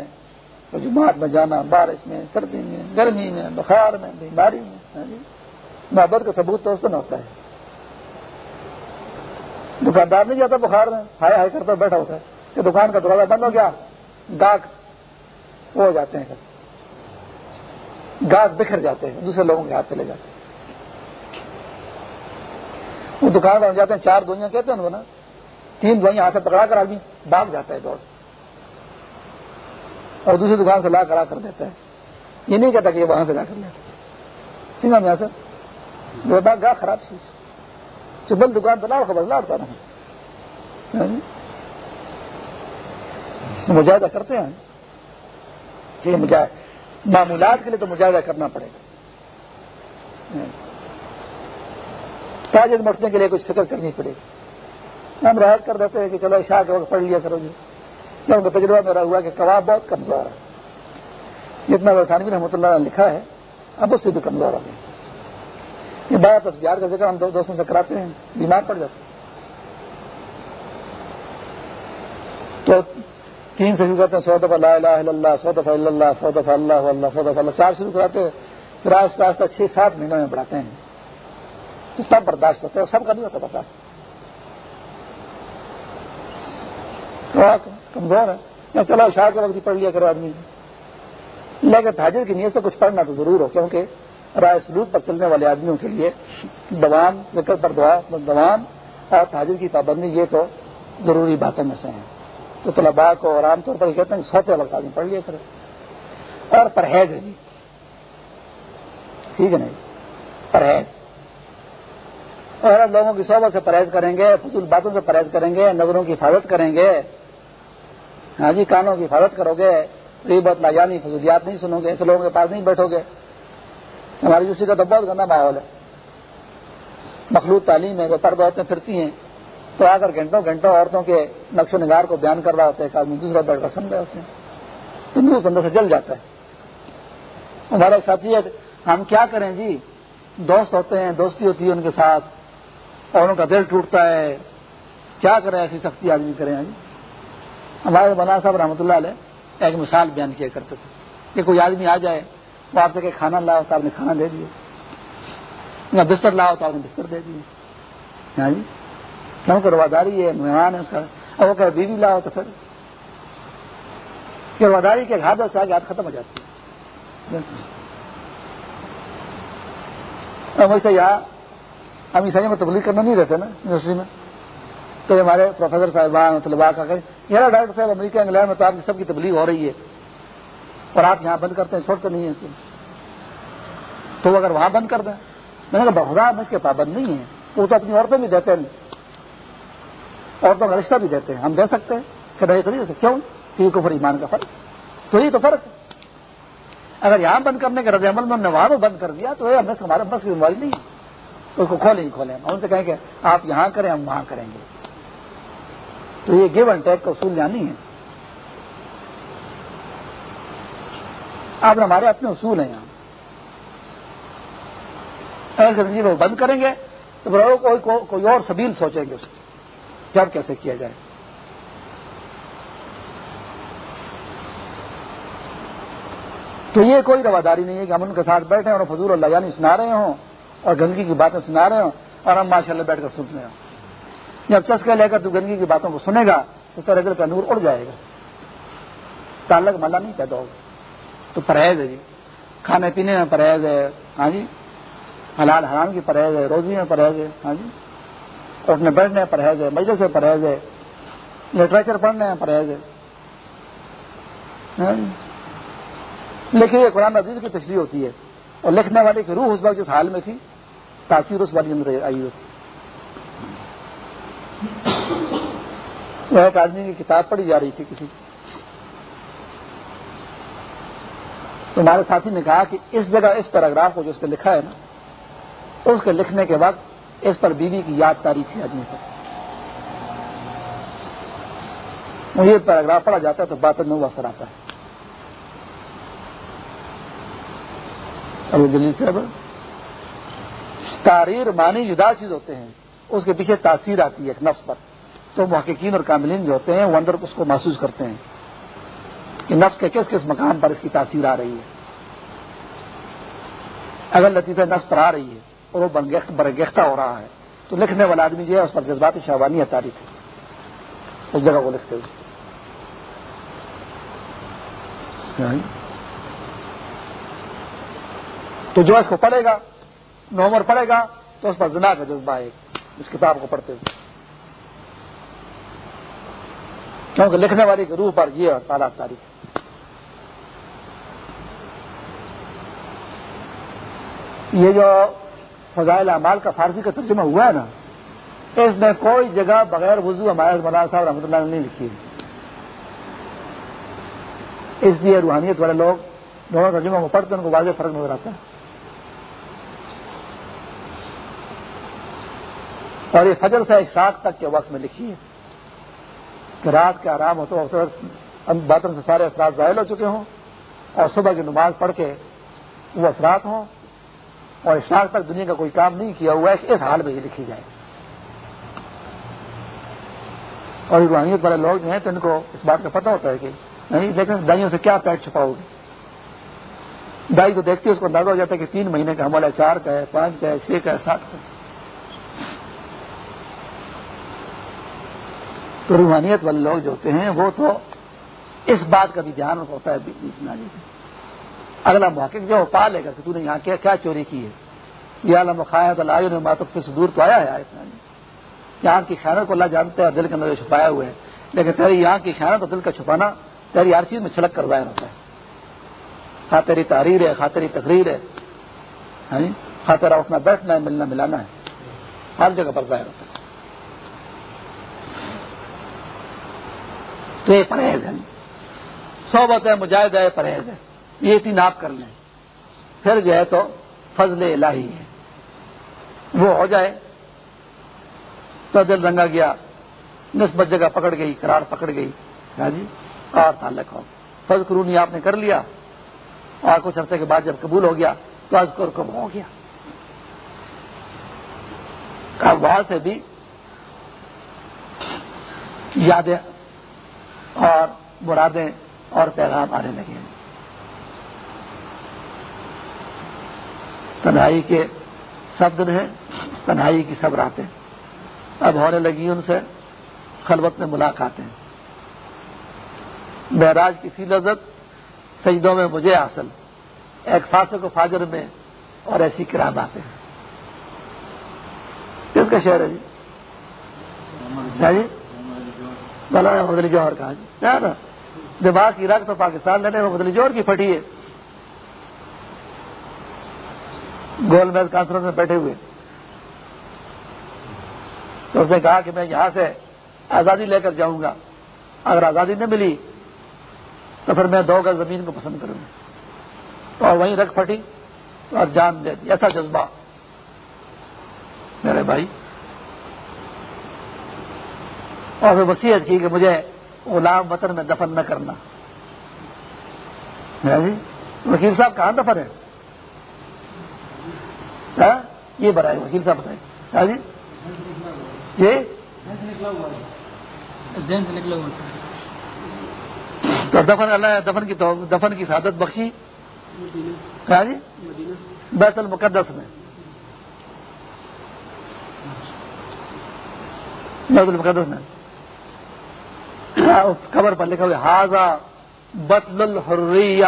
S1: جماعت میں جانا، بارش میں، سردی میں، گرمی میں، بخار میں، بیماری میں ہاں جی۔ محبت کا ثبوت تو اس دن ہوتا ہے۔ دکاندار نہیں جاتا بخار میں، ہائے ہائے کرتا بیٹھا ہوتا ہے۔ کہ دکان کا دروازہ بند ہو گیا۔ گاہک وہ ہو جاتے ہیں گاہک بکھر جاتے ہیں، دوسرے لوگوں کے ہاتھ چلے جاتے ہیں۔ وہ دکان بن جاتے ہیں، چار دوئیاں کہتے ہیں نا۔ تین دوائیاں ہاتھ سے پکڑا کر آدمی بھاگ جاتا ہے دوڑ اور دوسری دکان سے لا کرا کر دیتا ہے۔ یہ نہیں کہتا کہ یہ وہاں سے لا کر لیتا سنگا میں سر وہ گاہ خراب سی چبل دکان پہ لاڑ خبر، لاڑتا رہا۔ ہاں جی۔ مجاہدہ کرتے ہیں۔ کہ معمولات کے لیے تو مجاہدہ کرنا پڑے گا۔ تاجر مٹنے کے لیے کچھ فکر کرنی پڑے گی۔ ہم رعایت کر دیتے ہیں کہ چلو شاہ کے وقت پڑھ لیا کرو جی۔ کیونکہ تجربہ میرا ہوا کہ کباب بہت کمزور ہے۔ جتنا برطانوی رحمۃ اللہ نے لکھا ہے، اب اس سے بھی کمزور ہو گئی یہ بات بہار کا ذکر ہم دو دوستوں سے کراتے ہیں، بیمار پڑ جاتے ہیں۔ تو تین سے شروع کرتے ہیں، سو دفعہ لا الہ الا اللہ، سو دفعہ اللہ، سو دفعہ اللہ اللہ، سو دفعہ اللہ، چار شروع کراتے ہیں، پھر آہستہ آہستہ چھ سات مہینوں میں بڑھاتے ہیں۔ تو سب برداشت ہوتا ہے سب کا نہیں ہوتا برداشت۔ کمزور ہے۔ میں چلو شاہ کے وقت ہی پڑھ لیا کرے آدمی۔ لیکن تاجر کی نیت سے کچھ پڑھنا تو ضرور ہو، کیونکہ رائے سلوک پر چلنے والے آدمیوں کے لیے دوام، ذکر پر دعا، دوام اور تاجر کی پابندی یہ تو ضروری باتوں میں سے ہیں۔ تو طلباء کو اور عام طور پر کہتے ہیں سوتے وقت آدمی پڑھ لیا کرے۔ اور پرہیز ہے جی۔ ٹھیک ہے نا جی؟ پرہیز۔ اور لوگوں کی صحبت سے پرہیز کریں گے، فضول باتوں سے پرہیز کریں گے، نظروں کی حفاظت کریں گے۔ ہاں جی کانوں کی حفاظت کرو گے۔ ریبت لا جانی فضولیات نہیں سنو گے، ایسے لوگوں کے پاس نہیں بیٹھو گے۔ ہماری دوسری کا تو بہت گندا ماحول ہے۔ مخلوط تعلیم ہے، وہ پرد عورتیں پھرتی ہیں۔ تو آ کر گھنٹوں گھنٹوں عورتوں کے نقش و نگار کو بیان کر رہا ہوتا ہے ایک آدمی دوسرا بیٹھ کر سن رہے ہوتے ہیں تو اندر سے جل جاتا ہے۔ ہمارے ساتھی ہے، ہم کیا کریں جی؟ دوست ہوتے ہیں، دوستی ہوتی ہے ان کے ساتھ، اور ان کا دل ٹوٹتا ہے۔ کیا کریں ایسی سختی آدمی کریں جی ہمارے بنا صاحب رحمۃ اللہ علیہ ایک مثال بیان کیا کرتے تھے۔ کہ کوئی آدمی آ جائے وہ آپ سے کہ کھانا لاؤ تو آپ نے کھانا دے دیا۔ بستر لاؤ تو آپ نے بستر دے دیے ہاں جی؟ کیوں کہ رواداری ہے مہمان ہے اس کا اور وہ کہ بیوی لاؤ تو پھر کہ رواداری کے ہاتھ سے آگے ہاتھ ختم ہو جاتی ہے ویسے یہاں ہم عیسائی میں تبلیغ کرنا نہیں رہتے نا یونیورسٹی میں تو ہمارے پروفیسر صاحبان طلبا کا یار ڈاکٹر صاحب امریکہ انگلینڈ میں تو آپ کی سب کی تبلیغ ہو رہی ہے. اور آپ یہاں بند کرتے ہیں، چھوڑتے نہیں ہیں اس کو. تو اگر وہاں بند کر دیں، میں نے کہا بخدا میں اس کے پابند نہیں ہیں. وہ تو اپنی عورتیں بھی دیتے ہیں۔ عورتوں کا رشتہ بھی دیتے ہیں، ہم دے سکتے ہیں، کہ نہیں تو نہیں کیوں؟ کہ کفر ایمان کا فرق؟ تو یہ تو فرق ہے۔ اگر یہاں بند کرنے کے رد عمل میں ہم نے وہاں بند کر دیا، تو ہمیں ہمارے بس کی بیماری نہیں ہے۔ تو اس کو کھولیں ہی کھولیں۔ ان سے کہیں کہ آپ یہاں کریں، ہم وہاں کریں گے۔ تو یہ گیو اینڈ ٹیک کا اصول جانی ہے۔ آپ ہمارے اپنے اصول ہیں یہاں۔ اگر وہ بند کریں گے، تو کوئی کوئی اور سبیل سوچیں گے اس کو۔ جب کیسے کیا جائے۔ تو یہ کوئی رواداری نہیں ہے کہ ہم ان کے ساتھ بیٹھے اور فضول اللہ یعنی سنا رہے ہوں اور گندگی کی باتیں سنا رہے ہوں اور ہم ماشاء اللہ بیٹھ کر سن رہے ہوں۔ جب چسکا لے کر تو گندگی کی باتوں کو سنے گا تو تیرے دل کا نور اڑ جائے گا۔ تعلق ملا نہیں پیدا ہوگا۔ تو پرہیز ہے جی۔ کھانے پینے میں پرہیز ہے۔ ہاں جی۔ حلال حرام کی پرہیز ہے۔ روزی میں پرہیز ہے۔ ہاں جی۔ اٹھنے بیٹھنے پرہیز ہے، مجلس سے پرہیز ہے لٹریچر پڑھنے میں پرہیز ہے۔ ہاں جی۔ لیکن یہ قرآن عزیز کی تشریح ہوتی ہے۔ اور لکھنے والے کی روح اس وقت جس حال میں تھی، تاثیر اس والی اندر آئی ہوتی وہ ایک آدمی کی کتاب پڑھی جا رہی تھی کسی تو ہمارے ساتھی نے کہا کہ اس جگہ اس پیراگراف کو جو اس نے لکھا ہے نا، اس کے لکھنے کے وقت اس پر بیوی کی یاد تاری تھی آدمی کو یہ پیراگراف پڑھا جاتا ہے تو بات میں وہ اثر آتا ہے۔ ابو دلی صاحب تاریر معنی جدا چیز ہوتے ہیں۔ اس کے پیچھے تاثیر آتی ہے ایک نفس پر۔ تو محققین اور کاملین جو ہوتے ہیں، وہ اندر اس کو محسوس کرتے ہیں کہ نفس کے کس کس مقام پر اس کی تاثیر آ رہی ہے۔ اگر لطیفہ نفس پر آ رہی ہے اور وہ برگیختہ ہو رہا ہے۔ تو لکھنے والا آدمی جو ہے، اس پر جذباتی شہوانی تاریخ ہے۔ اس جگہ کو لکھتے ہوئے۔ تو جو اس کو پڑھے گا نومر پڑھے گا، تو اس پر زنا کا جذبہ ہے، اس کتاب کو پڑھتے ہوئے۔ کیونکہ لکھنے والی کے روح پر یہ اور تعالیٰ تاریخ یہ جو فضائل اعمال کا فارسی کا ترجمہ ہوا ہے نا اس میں کوئی جگہ بغیر وضو ہمارے مولانا صاحب رحمۃ اللہ نے نہیں لکھی ہے۔ اس لیے روحانیت والے لوگ دونوں ترجمہ کو پڑھتے ان کو واضح فرق نظر آتا ہے۔ اور یہ فجر سے ایک ساتھ تک کے وقت میں لکھی ہے کہ رات کے آرام ہو تو باطن سے سارے اثرات ظاہر ہو چکے ہوں اور صبح کی نماز پڑھ کے وہ اثرات ہوں۔ اور اشراق تک دنیا کا کوئی کام نہیں کیا ہوا ہے اس حال میں یہ لکھی جائے۔ اور روحانیت والے لوگ جو ہیں تو ان کو اس بات کا پتہ ہوتا ہے کہ نہیں، لیکن دائیوں سے کیا پیٹ چھپاؤ گے؟ دائی تو دیکھتی ہے اس کو اندازہ ہو جاتا ہے کہ تین مہینے کا حملہ چار کا ہے، پانچ کا ہے، چھ کا ہے، سات کا ہے۔ تو روحانیت والے لوگ جو ہوتے ہیں، وہ تو اس بات کا بھی دھیان ہوتا ہے، بیچ میں اگلا محقق جو پا لے گا کہ تو نے یہاں کیا کیا چوری کی ہے۔ یہ عالم خاص اللہ نے ماتب سے دور تو آیا ہے اتنا یہاں کی خیرت کو اللہ جانتے ہیں دل کے اندر چھپایا ہوئے ہیں لیکن تیری یہاں کی خیرت اور دل کا چھپانا تیری ہر چیز میں چھلک کر ظاہر ہوتا ہے۔ خاطری تیری تحریر ہے، خاطری تقریر ہے۔ ہاں جی؟ خاطر اٹھنا بیٹھنا ہے، ملنا، ملانا ہے۔ ہر جگہ پر ظاہر ہوتا ہے۔ تو یہ پرہیز ہے۔ صحبت ہے، مجاہد ہے پرہیز ہے۔ یہ تین آپ کر لیں۔ پھر جو ہے تو فضل الہی ہے۔ وہ ہو جائے۔ تو دل رنگا گیا۔ نسبت جگہ پکڑ گئی، قرار پکڑ گئی۔ ہاں جی؟ اور تعلق ہو۔ فض قرونی آپ نے کر لیا۔ اور کچھ عرصے کے بعد جب قبول ہو گیا تو آج کو کب ہو گیا۔ وہاں سے بھی یادیں اور مرادیں اور پیغام آنے لگے ہیں۔ تنہائی کے سب دن ہیں، تنہائی کی سب راتیں۔ اب ہونے لگی ان سے، خلوت میں ملاقاتیں۔ معراج کسی لذت سجدوں میں مجھے حاصل۔ ایک فاسق و فاجر میں اور ایسی کرام آتے ہیں کس کا شہر ہے جی؟ جی؟ مولانا بدلی جوہر کہا جی دماغ کی رکھ تو پاکستان لینے میں بدلی جوہر کی پھٹی ہے۔ گول میز کانفرنس میں بیٹھے ہوئے۔ تو اس نے کہا کہ میں یہاں سے آزادی لے کر جاؤں گا۔ اگر آزادی نہ ملی تو پھر میں دو گز زمین کو پسند کروں گا۔ اور وہیں رکھ پھٹی اور جان دے دی۔ ایسا جذبہ۔ میرے بھائی۔ اور پھر وسیعت کی کہ مجھے غلام وطن میں دفن نہ کرنا۔ جی وکیل صاحب کہاں دفن ہے ہاں؟ یہ بتائے وکیل صاحب بتائے ہاں جی؟ یہ؟ تو دفن اللہ دفن کی تو دفن کی سعادت بخشی؟ ہاں جی؟ بیت المقدس میں۔ بیت المقدس میں۔ خبر پر لکھا ہوا ہاضا بطل الحریہ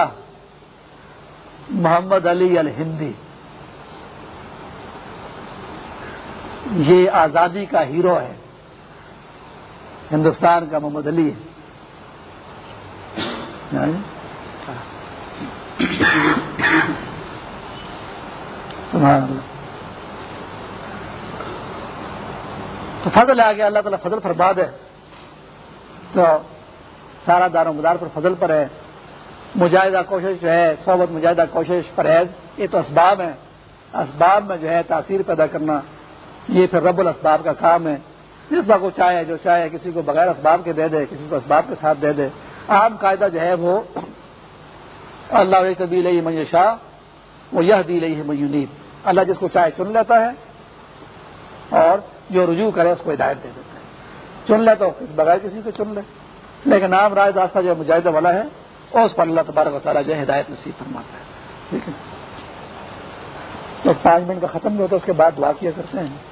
S1: محمد علی الہندی. یہ آزادی کا ہیرو ہے۔ ہندوستان کا محمد علی ہے۔ تو فضل آ گیا اللہ تعالیٰ فضل فرباد ہے تو سارا دار و مدار پر فضل پر ہے۔ مجاہدہ کوشش جو ہے، صحبت مجاہدہ کوشش پرہیز یہ تو اسباب ہیں۔ اسباب میں جو ہے تاثیر پیدا کرنا۔ یہ پھر رب الاسباب کا کام ہے۔ جس کو چاہے، جو چاہے، کسی کو بغیر اسباب کے دے دے، کسی کو اسباب کے ساتھ دے دے۔ عام قاعدہ جو ہے وہ، اللہ کبھی لئی میشا وہ یہ دی لئی ہے اللہ جس کو چاہے چن لیتا ہے اور جو رجوع کرے اس کو ہدایت دے دیتا ہے۔ چن لے تو بغیر کسی کو چن لے۔ لیکن عام رائے راستہ جو مجاہدہ والا ہے، اس پر اللہ تبارک و تعالیٰ جو ہدایت نصیب فرماتا ہے۔ ٹھیک ہے۔ تو پانچ منٹ کا ختم ہوتا ہے اس کے بعد دعا کیا کرتے ہیں۔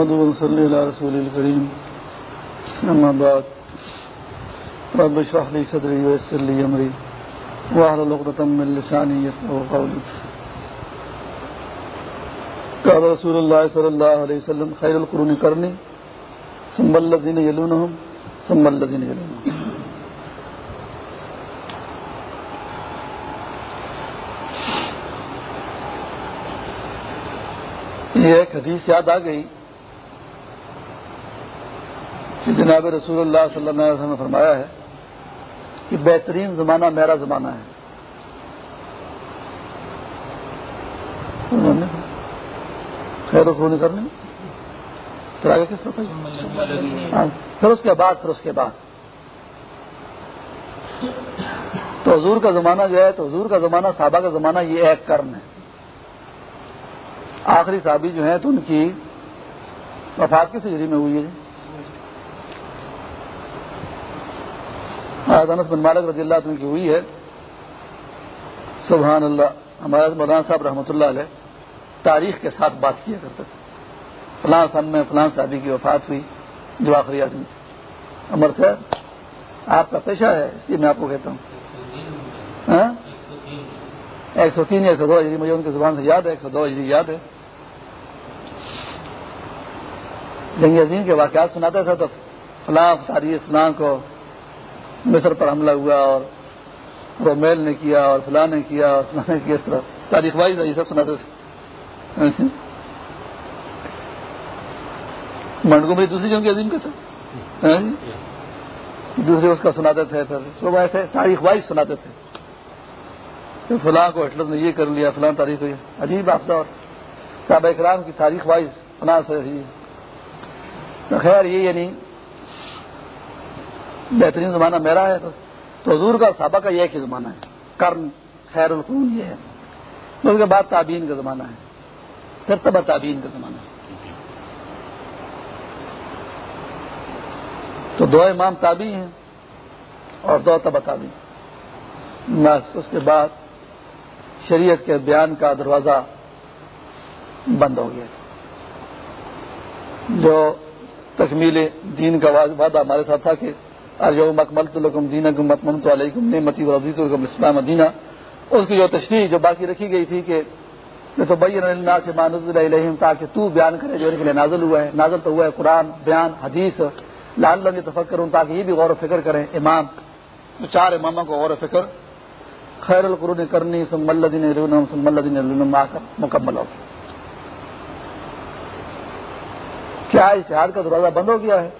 S1: محمد صلی اللہ رسول الکریم اما بعد، رب اشرح لي صدري ويسر لي امري واحلل عقدة من لساني يفقهوا قولي. قال رسول الله صلى الله عليه وسلم، خير القرون قرني، ثم الذين يلونهم، ثم الذين يلونهم. یہ ایک حدیث یاد آ گئی کہ جناب رسول اللہ صلی اللہ علیہ وسلم نے فرمایا ہے کہ بہترین زمانہ میرا زمانہ ہے۔ خیر و نہیں کرنی پھر آگے کس طرح پھر اس کے بعد، پھر اس کے بعد۔ تو حضور کا زمانہ جو ہے، تو حضور کا زمانہ، صحابہ کا زمانہ یہ ایک کرن ہے۔ آخری صحابی جو ہیں، تو ان کی وفات کس ہجری میں ہوئی ہے جی؟ انس بن مالک رضی اللہ عنہ کی ہوئی ہے۔ سبحان اللہ، ہمارے مولانا صاحب رحمۃ اللہ علیہ تاریخ کے ساتھ بات کیا کرتے تھے۔ فلاں سن میں فلاں صحابی کی وفات ہوئی، جو آخری آدمی۔ امر صاحب آپ کا پیشہ ہے، اس لیے میں آپ کو کہتا ہوں۔ ہاں؟ ایک سو تین ایک سو دو ہجری، مجھے ان کی زبان سے یاد ہے، ایک سو دو ہجری یاد ہے۔ جنگ عظیم کے واقعات سناتا تھا تو فلاں تاریخ، فلاں کو مصر پر حملہ ہوا اور رومیل نے کیا اور فلاں نے کیا اور فلاں نے کیا، اس طرح۔ تاریخ وائز یہ سب سناتے تھے۔ اچھا۔ میری دوسری جنگ عظیم کے تھے ہاں جی؟ دوسرے اس کا سناتے تھے پھر۔ سب ایسے تاریخ وائز سناتے تھے۔ فلاں کو ہٹلر نے یہ کر لیا، فلاں تاریخ ہوئی۔ عجیب آپ اور صاحب اکرام کی تاریخ وائز فلاں سے خیر، یہ یعنی بہترین زمانہ میرا ہے تو حضور کا صحابہ کا یہ ایک ہی زمانہ ہے۔ کرن خیر القون یہ ہے۔ اس کے بعد تعبین کا زمانہ ہے۔ پھر تب تعبین کا زمانہ ہے۔ تو دو امام تابی ہیں اور دو تب تابی بس اس کے بعد شریعت کے بیان کا دروازہ بند ہو گیا۔ جو تکمیل دین کا وعدہ ہمارے ساتھ تھا کہ مکمل تو لکم دین متمم تو علیکم نعمتی ورزیز الکم اسلام مدینہ اس کی جو تشریح جو باقی رکھی گئی تھی کہ تو بین اللہ سے مانز تاکہ تو بیان کرے جو ان کے لیے نازل ہوا ہے، نازل تو ہوا ہے قرآن، بیان، حدیث۔ لال لنگ تفکر کروں تاکہ یہ بھی غور و فکر کریں۔ امام تو چار اماموں کو غور و فکر۔ خیر القرون کرنی سم الدین سم الدین مکمل ہو کیا اشتہار کا دروازہ بند ہو گیا ہے۔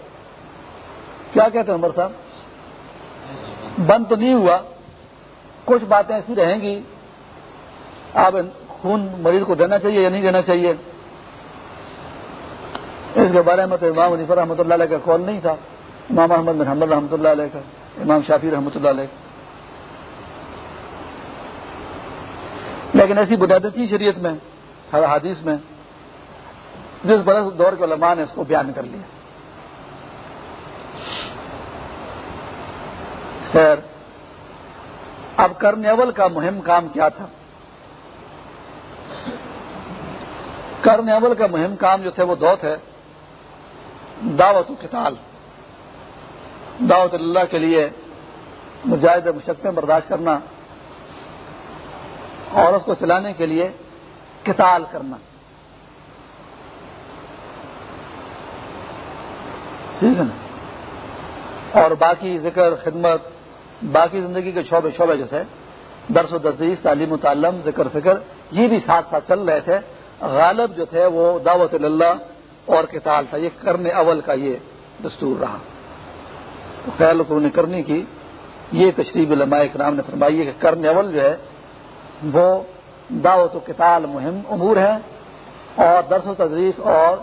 S1: کیا کہتے ہیں عمر صاحب؟ بند تو نہیں ہوا، کچھ باتیں ایسی رہیں گی، آپ خون مریض کو دینا چاہیے یا نہیں دینا چاہیے؟ اس کے بارے میں تو امام عنیفر رحمۃ اللہ علیہ کا کال نہیں تھا۔ امام احمد بن حمد رحمۃ اللہ علیہ کا، امام شافی رحمۃ اللہ علیہ لیکن ایسی بنیادیں تھی شریعت میں، ہر حادث میں، جس برس دور کے علماء نے اس کو بیان کر لیا۔ خیر، اب کرنے اول کا مہم کام کیا تھا؟ کرنے اول کا مہم کام جو تھے وہ دو تھے، دعوت و قتال دعوت اللہ کے لیے مجاہد مشقتیں برداشت کرنا اور اس کو چلانے کے لیے قتال کرنا۔ ٹھیک ہے نا؟ اور باقی ذکر، خدمت، باقی زندگی کے شعبے شعبے جیسے درس و تدریس، تعلیم و تعلم، ذکر، فکر، یہ بھی ساتھ ساتھ چل رہے تھے۔ غالب جو تھے وہ دعوت اللہ اور کتال تھا۔ یہ کرنے اول کا یہ دستور رہا۔ تو خیال قرون کرنے کی۔ یہ تشریف علماء اکرام نے فرمائی ہے کہ کرنے اول جو ہے، وہ دعوت و کتال مہم امور ہے اور درس و تدریس اور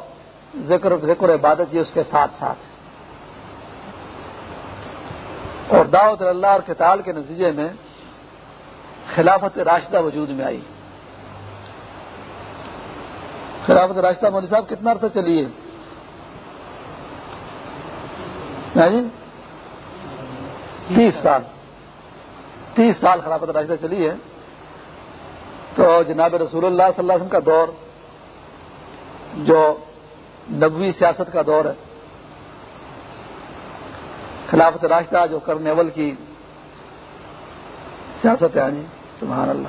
S1: ذکر ذکر عبادت یہ اس کے ساتھ ساتھ۔ ہے اور دعوت اللہ اور کتال کے نتیجے میں خلافت راشدہ وجود میں آئی۔ خلافت راشدہ مودی صاحب کتنا عرصہ چلی ہے جی یعنی تیس سال۔ تیس سال خلافت راشدہ چلی ہے۔ تو جناب رسول اللہ صلی اللہ علیہ وسلم کا دور جو نبوی سیاست کا دور ہے۔ خلافت راشدہ جو کرنیول کی سیاست ہے جی سبحان اللہ۔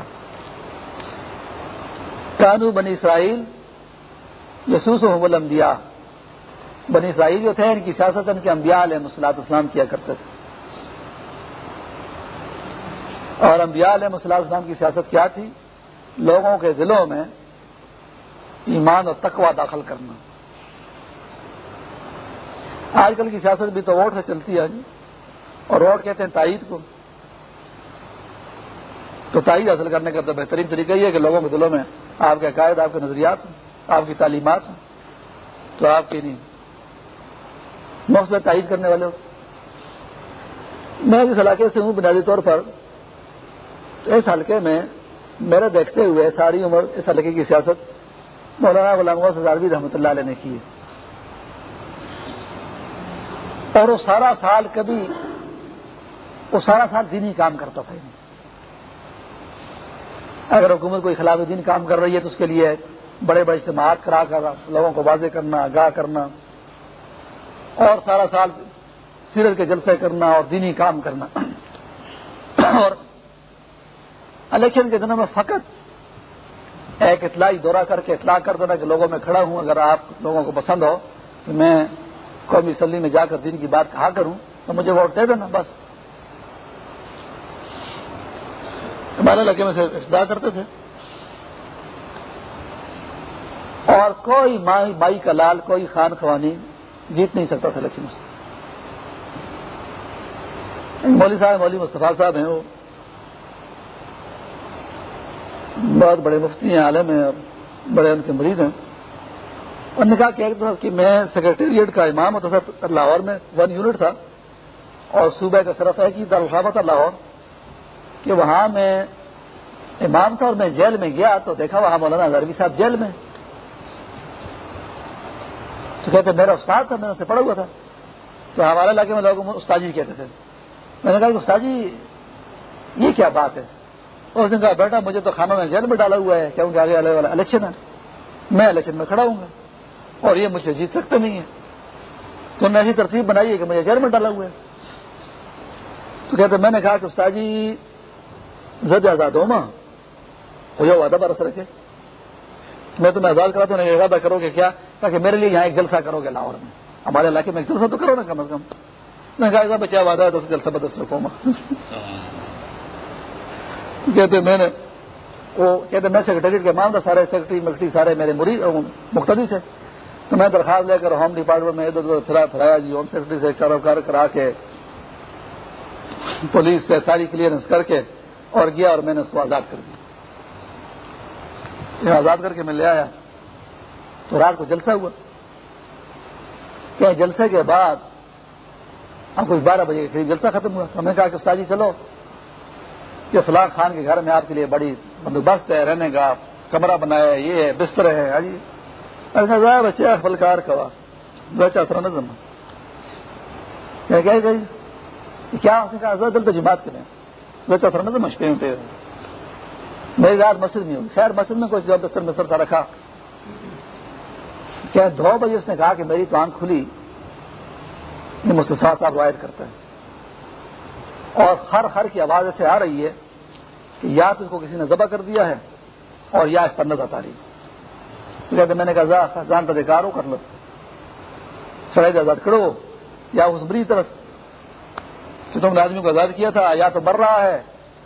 S1: کانو بنی اسرائیل، یسوس و الانبیاء۔ بنی اسرائیل جو تھے، ان کی سیاست ان کے انبیاء علیہ مسلاط اسلام کیا کرتے تھے۔ اور انبیاء علیہ مسلاط اسلام کی سیاست کیا تھی؟ لوگوں کے دلوں میں ایمان اور تقوی داخل کرنا۔ آج کل کی سیاست بھی تو ووٹ سے چلتی ہے جی اور ووٹ کہتے ہیں تائید کو۔ تو تائید حاصل کرنے کا تو بہترین طریقہ یہ ہے کہ لوگوں کے دلوں میں آپ کے عقائد، آپ کے نظریات ہیں آپ کی تعلیمات ہیں تو آپ کی نہیں۔ میں تائید کرنے والے ہو۔ میں جس علاقے سے ہوں بنیادی طور پر۔ اس حلقے میں میرے دیکھتے ہوئے ساری عمر اس حلقے کی سیاست مولانا غلام سزاروی رحمۃ اللہ علیہ نے کی ہے۔ اور وہ سارا سال کبھی وہ سارا سال دینی کام کرتا تھا۔ اگر حکومت کوئی خلاف دین کام کر رہی ہے تو اس کے لیے بڑے بڑے اجتماعات کرا کر لوگوں کو واضح کرنا، آگاہ کرنا، اور سارا سال سیرت کے جلسے کرنا اور دینی کام کرنا۔ اور الیکشن کے دنوں میں فقط ایک اطلاعی دورہ کر کے اطلاع کر دینا کہ لوگوں میں کھڑا ہوں۔ اگر آپ لوگوں کو پسند ہو تو میں قومی اسمبلی میں جا کر دین کی بات کہا کروں تو مجھے ووٹ دے دینا، بس۔ ہمارے علاقے میں سے ابتدا کرتے تھے۔ اور کوئی مائی بائی کا لال، کوئی خان خوانی جیت نہیں سکتا تھا لکشمی سے۔ مولوی صاحب، مولوی مصطفیٰ صاحب ہیں وہ۔ بہت بڑے مفتی ہیں، عالم ہیں بڑے ان کے مریض ہیں۔ انہوں نے کہا کہ ایک کہ میں سیکرٹریٹ کا امام ہوتا تھا لاہور میں ون یونٹ تھا اور صوبہ کا صرف ہے کہ دارالخابہ تھا لاہور کہ وہاں میں امام تھا اور میں جیل میں گیا تو دیکھا وہاں مولانا ہزاروی صاحب جیل میں تو کہتے میرا استاد تھا، میں نے اسے پڑھا ہوا تھا۔ تو ہمارے علاقے میں لوگ استاد جی کہتے تھے۔ میں نے کہا کہ استاد جی یہ کیا بات ہے؟ اس نے کہا، بیٹا، مجھے تو خانوں میں جیل میں ڈالا ہوا ہے کیونکہ آگے والا الیکشن ہے؟ میں الیکشن میں کھڑا ہوں گا۔ اور یہ مجھ سے جیت سکتے نہیں ہے تو نے ایسی ترتیب بنائی ہے کہ مجھے جیل میں ڈالا ہوا ہے۔ تو کہتے میں نے کہا کہ استاد جی زد آزاد ہو ماں۔ مجھے وعدہ برس رکھے۔ میں تمہیں آزاد کرا تو نہیں ارادہ کرو گے کیا؟ تاکہ میرے لیے یہاں ایک جلسہ کرو گے لاہور میں۔ ہمارے علاقے میں ایک جلسہ تو کرو نا، کم از کم۔ میں کہا بچہ وعدہ ہے تو جلسہ بدس رکھو ماں۔ کہتے میں نے وہ، کہتے میں سیکرٹریٹ کے مان تھا، سارے سیکرٹری مکٹری سارے میرے مریض مختلف تھے۔ تو میں درخواست لے کر ہوم ڈپارٹمنٹ میں ادھر ادھر پھرا پھرایا جی ہوم سیکرٹری سے کاروبار کرا کے پولیس سے ساری کلیئرنس کر کے اور گیا اور میں نے اس کو آزاد کر دیا۔ آزاد کر کے میں لے آیا۔ تو رات کو جلسہ ہوا۔ کہ جلسے کے بعد اب کچھ بارہ بجے کے قریب جلسہ ختم ہوا؟ تو ہم نے کہا کہ استاد جی چلو۔ کہ فلاں خان کے گھر میں آپ کے لیے بڑی بندوبست ہے، رہنے کا کمرہ بنایا ہے، یہ ہے، بستر ہے۔ ہاں جی۔ ہاں جی بچے فلکار کوا اثر نظم کیا دل تو جماعت کریں بچہ اثر نظم مشپے میں میری رات مسجد میں ہوئی خیر، مسجد میں کوئی بستر بستر تھا رکھا کیا دو بجے اس نے کہا کہ میری تو آنکھ کھلی. یہ مجھ سے ساتھ ساتھ روایت کرتا ہے اور ہر ہر کی آواز ایسے آ رہی ہے کہ یا تو اس کو کسی نے ذبح کر دیا ہے اور یا اس پر نظر آ رہی ہے۔ کہتے میں نے کہا جان کا دکار ہو کر لو۔ آزاد کرو، یا اس بری طرف۔ کہ تم نے آدمی کو آزاد کیا تھا، یا تو مر رہا ہے،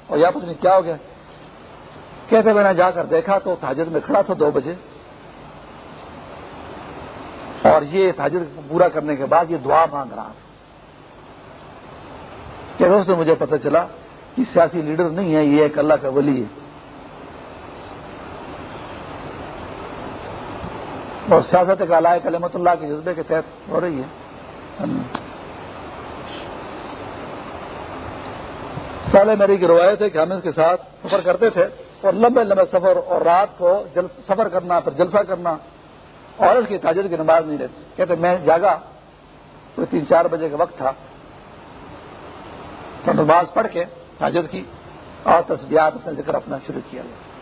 S1: اور یا کچھ نہیں کیا ہو گیا۔ کہتے میں نے جا کر دیکھا تو تاجر میں کھڑا تھا دو بجے۔ اور یہ تاجر پورا کرنے کے بعد یہ دعا مانگ رہا تھا۔ کہ اس نے مجھے پتہ چلا کہ سیاسی لیڈر نہیں ہے، یہ ایک اللہ کا ولی ہے۔ اور سیاست کا لائق کلمت اللہ کے جذبے کے تحت ہو رہی ہے۔ سالے میری کی روایت ہے کہ ہم اس کے ساتھ سفر کرتے تھے اور لمبے لمبے سفر اور رات کو سفر کرنا پھر جلسہ کرنا اور اس کی تاجر کی نماز نہیں رہتی۔ کہتے میں جاگا کوئی تین چار بجے کا وقت تھا۔ تو نماز پڑھ کے تاجر کی اور تصویرات اس نے ذکر اپنا شروع کیا۔ گیا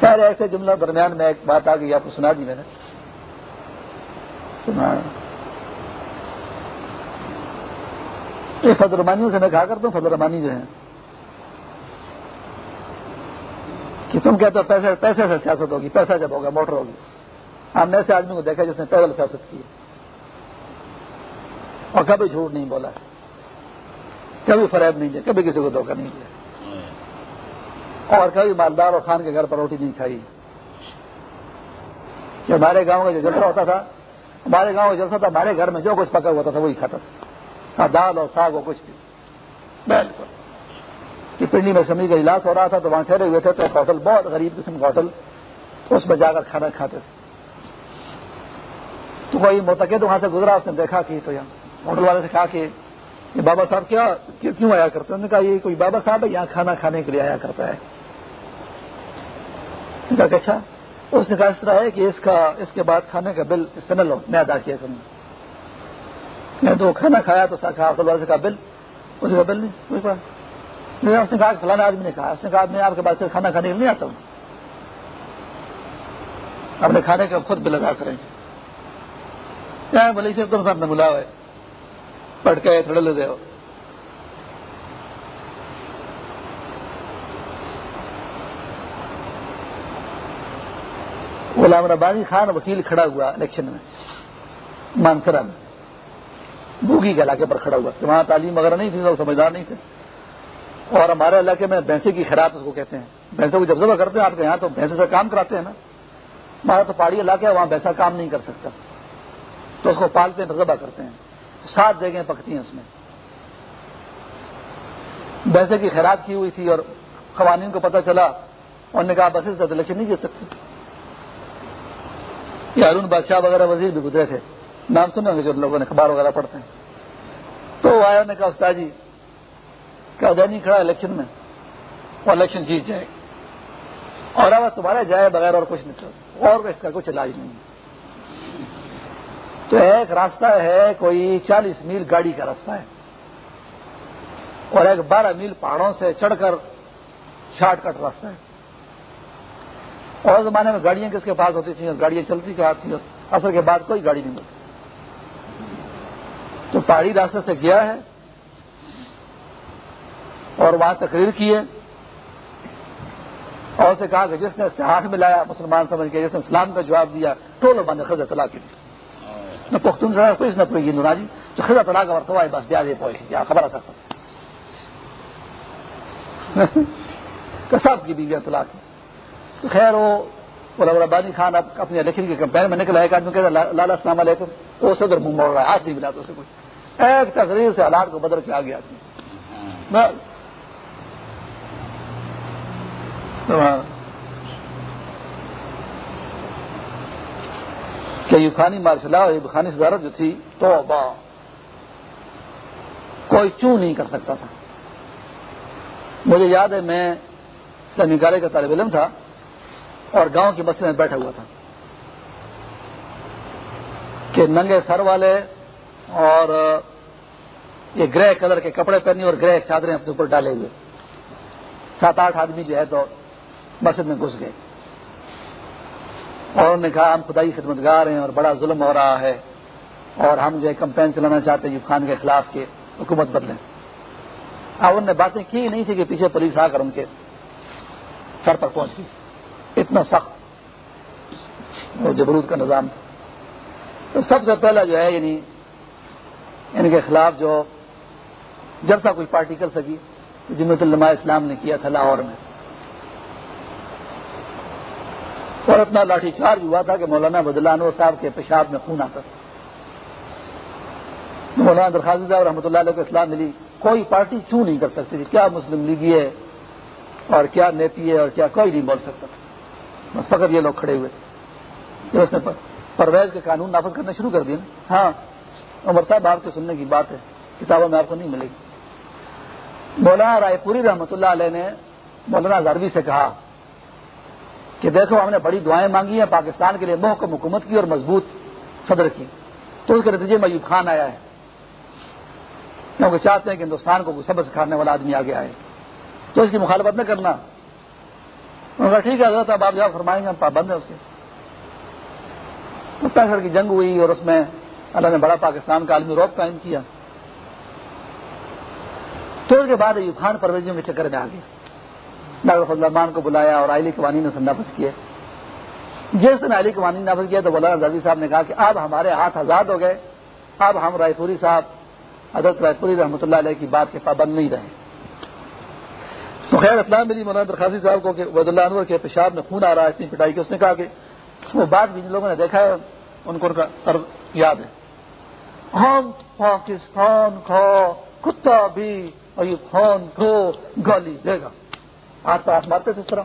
S1: خیر ایسے جملہ درمیان میں ایک بات آ گئی، آپ کو سنا دی میں نے۔ سنا۔ یہ فضل رمانیوں سے میں کہا کرتا ہوں، فضل رمانی جو ہے کہ تم کہتے ہو پیسے پیسے سے سیاست ہوگی، پیسہ جب ہوگا، موٹر ہوگی۔ ہم نے ایسے آدمی کو دیکھا جس نے پیدل سیاست کی اور کبھی جھوٹ نہیں بولا، کبھی فریب نہیں دیا، کبھی کسی کو دھوکہ نہیں دیا۔ اور کبھی مالدار اور خان کے گھر پر روٹی نہیں کھائی۔ کہ ہمارے گاؤں کا جو جلسہ ہوتا تھا، ہمارے گاؤں کا جلسہ تھا، ہمارے گھر میں جو کچھ پکا ہوتا تھا، وہی کھاتا تھا۔ دال اور ساگ اور کچھ بھی۔ بالکل۔ کہ پنڈی میں سمی کا علاج ہو رہا تھا، تو وہاں ٹھہرے ہوئے تھے، تو ایک ہوٹل، بہت غریب قسم کا ہوٹل، اس میں جا کر کھانا کھاتے تھے۔ تو وہی متقد وہاں سے گزرا، اس نے دیکھا کہ تو یہاں ہوٹل والے سے کہا کہ یہ بابا صاحب کیا، کیوں آیا کرتے ہیں؟ کہا، یہ کوئی بابا صاحب ہے، یہاں کھانا کھانے کے لیے آیا کرتا ہے۔ کہا کہ اچھا اس نے کہا، اس طرح ہے کہ اس کا، اس کے بعد کھانے کا بل اس سے لو، میں ادا کیا کروں میں تو کھانا کھایا، تو ہوٹل والے سے کہا، بل۔ اس کا بل نہیں اس نے کہا کہ فلانا آدمی نے کہا۔ اس نے کہا، میں آپ کے بعد کھانا کھانے کے لیے نہیں آتا ہوں۔ اپنے کھانے کا خود بل ادا کریں۔ بولے صرف تم ساتھ نے بلا ہوئے پڑھ تھوڑے لے دے غلام ربانی خان وکیل کھڑا ہوا الیکشن میں مانسرا میں بوگی کے علاقے پر کھڑا ہوا۔ کہ وہاں تعلیم وغیرہ نہیں تھی لوگ سمجھدار نہیں تھے۔ اور ہمارے علاقے میں بھینسے کی خیرات اس کو کہتے ہیں۔ بھینسوں کو جب ذبح کرتے ہیں، آپ کے یہاں تو بھینسے سے کام کراتے ہیں نا۔ ہمارا تو پہاڑی علاقہ ہے، وہاں بھینسا کام نہیں کر سکتا۔ تو اس کو پالتے ہیں ذبح کرتے ہیں۔ سات جگہیں پکتی ہیں اس میں۔ بھینسے کی خیرات کی ہوئی تھی اور قوانین کو پتہ چلا انہوں نے کہا بس سے الیکشن نہیں جیت سکتے۔ یہ ارون بادشاہ وغیرہ وزیر بھی گزرے تھے۔ نام سنے گے جو لوگوں نے، اخبار وغیرہ پڑھتے ہیں۔ تو آیا نے کہا استاد جی کیا نہیں کھڑا الیکشن میں؟ وہ الیکشن جیت جائے اور آواز تمہارے جائے بغیر اور کچھ نہیں اور اس کا کچھ علاج نہیں تو ایک راستہ ہے، کوئی چالیس میل گاڑی کا راستہ ہے۔ اور ایک بارہ میل پہاڑوں سے چڑھ کر شارٹ کٹ راستہ ہے۔ اور زمانے میں گاڑیاں کس کے پاس ہوتی تھیں؟ گاڑیاں چلتی کیا تھیں؟ اثر کے بعد کوئی گاڑی نہیں ملتی۔ تو پہاڑی راستے سے گیا ہے اور وہاں تقریر کی ہے اور اسے کہا کہ جس نے اتحاد میں لایا مسلمان سمجھ کے جس نے اسلام کا جواب دیا ٹولو بند خز اطلاع کی نہ پختون رہا کوئی، نہ کوئی ہندو جی۔ تو خز اطلاع کا ورتوا ہے بس بیاض پہنچ خبر آ سکتا کساب کی بیوی اطلاع کی تو خیر وہ ربانی خان اپنی الیکشن کے کمپین میں نکلا ایک آدمی کہتا لالا السلام علیکم، وہ صدر منہ موڑ رہا ہے، آج نہیں ملا تو اسے کچھ ایک تقریر سے حالات کو بدل کے آگے آدمی کہ یہ خانی مارشل اور یہ خانی صدارت جو تھی تو با کوئی چوں نہیں کر سکتا تھا۔ مجھے یاد ہے، میں اسلامی کالج کا طالب علم تھا۔ اور گاؤں کی بستی میں بیٹھا ہوا تھا کہ ننگے سر والے اور یہ گرے کلر کے کپڑے پہنے اور گرے چادریں اپنے اوپر ڈالے ہوئے۔ سات آٹھ آدمی جو ہے تو مسجد میں گھس گئے۔ اور انہوں نے کہا، ہم خدائی خدمت گار ہیں اور بڑا ظلم ہو رہا ہے اور ہم جو ہے کمپین چلانا چاہتے ہیں یو خان کے خلاف کے حکومت بدلیں۔ اب انہوں نے باتیں کی نہیں تھی کہ پیچھے پولیس آ کر ان کے سر پر پہنچ گئی۔ اتنا سخت اور جبرود کا نظام۔ تھا تو سب سے پہلا جو ہے یعنی ان کے خلاف جو جلسہ کوئی پارٹی کر سکی، تو جمعیت علماء اسلام نے کیا تھا لاہور میں۔ اور اتنا لاٹھی چارج ہوا تھا کہ مولانا بدلان صاحب کے پیشاب میں خون آتا تھا۔ مولانا درخواست صاحب رحمۃ اللہ علیہ کو اسلام ملی۔ کوئی پارٹی چوں نہیں کر سکتی تھی؟ کیا مسلم لیگی ہے اور کیا نیپی ہے اور کیا کوئی نہیں بول سکتا تھا؟ بس فقط یہ لوگ کھڑے ہوئے تھے اس نے پرویز کے قانون نافذ کرنا شروع کر دیا ہاں۔ عمر صاحب آپ کے سننے کی بات ہے۔ کتابوں میں آپ کو نہیں ملے گی۔ مولانا رائے پوری رحمۃ اللہ علیہ نے مولانا زاروی سے کہا کہ دیکھو ہم نے بڑی دعائیں مانگی ہیں پاکستان کے لیے محکم حکومت کی اور مضبوط صدر کی۔ تو اس کے نتیجے میں ایوب خان آیا ہے۔ کیونکہ چاہتے ہیں کہ ہندوستان کو سبق سکھانے والا آدمی آگے آئے۔ تو اس کی مخالفت نہ کرنا۔ ٹھیک ہے، حضرت اب آپ جہاں فرمائیں گے، ہم پابند ہیں اس کے۔ تو پینسٹھ کی جنگ ہوئی اور اس میں اللہ نے بڑا پاکستان کا عالمی روپ قائم کیا۔ تو اس کے بعد ایوب خان پرویزیوں کے چکر میں آ گیا ڈاکٹر فضل الرحمان کو بلایا اور آئلی قوانین نے نافذ کیا۔ جس دن علی قوانین نافذ کیا تو مولانا زبی صاحب نے کہا کہ اب ہمارے ہاتھ آزاد ہو گئے، اب ہم رائے پوری صاحب، حضرت رائے پوری رحمۃ اللہ علیہ کی بات کے پابند نہیں رہے۔ تو خیر اسلام میری مولانا درخواسی صاحب کو کہ وید اللہ انور کے پیشاب میں خون آ رہا ہے، اتنی پٹائی کی اس نے کہا کہ وہ بات بھی جن لوگوں نے دیکھا ہے، ان کو ان کا یاد ہے۔ ہم پاکستان کا کتا بھی خون کو گالی دے گا۔ ہاتھ پر ہاتھ مارتے تھے اس طرح۔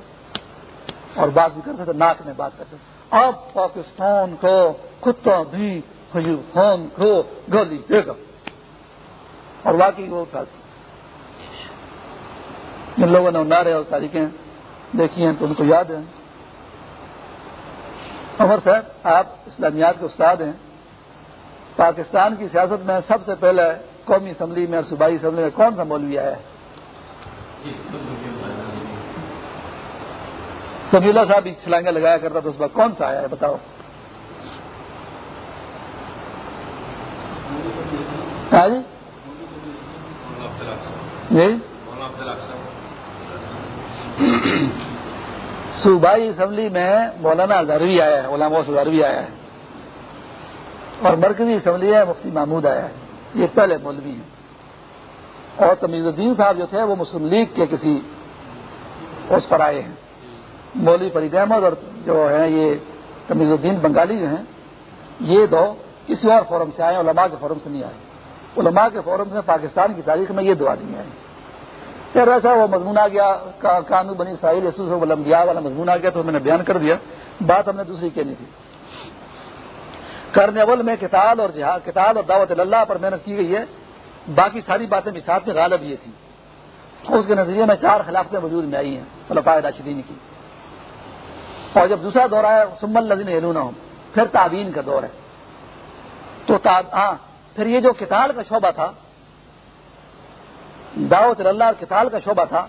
S1: اور بات بھی کرتے تھے، ناک میں بات کرتے تھے۔ اب پاکستان کو کتا بھی خان کو گالی دے گا۔ اور واقعی وہ جن لوگوں نے نعرے اور تاریخیں دیکھی ہیں تو ان کو یاد ہے۔ عمر صاحب، آپ اسلامیات کے استاد ہیں۔ پاکستان کی سیاست میں سب سے پہلے قومی اسمبلی میں اور صوبائی اسمبلی میں کون سا مولوی آیا ہے؟ سمی اللہ صاحب چھلانگا لگایا کرتا تو اس بار کون سا آیا ہے؟ بتاؤ۔ ہاں جی؟, جی۔ صوبائی اسمبلی میں مولانا ہزاروی آیا ہے علامہ ہزاروی آیا ہے۔ اور مرکزی اسمبلی ہے، مفتی محمود آیا ہے۔ یہ پہلے مولوی ہیں۔ اور تمیز الدین صاحب جو تھے، وہ مسلم لیگ کے کسی اس پر آئے ہیں۔ مولوی فرید احمد اور جو ہیں، یہ تمیز الدین بنگالی جو ہیں، یہ دو کسی اور فورم سے آئے، علماء کے فورم سے نہیں آئے۔ علماء کے فورم سے پاکستان کی تاریخ میں یہ دو آدمی آئے۔ پھر ایسا وہ مضمون آ گیا قانون بنی ساحل ولمبیا مطلب والا مضمون آ گیا، تو میں نے بیان کر دیا۔ بات ہم نے دوسری کہنی تھی۔ کرنیول میں کتاب اور جہاد کتاب اور دعوت اللہ پر محنت کی گئی ہے۔ باقی ساری باتیں بھی ساتھ میں غالب یہ تھی اس کے نظریے میں چار خلافتیں وجود میں آئی ہیں مطلب خلفاء راشدین کی۔ اور جب دوسرا دور آیا سمل لذین ہیلونا ہوں پھر تعبین کا دور ہے۔ تو ہاں پھر یہ جو کتال کا شعبہ تھا دعوت اللہ اور کتال کا شعبہ تھا،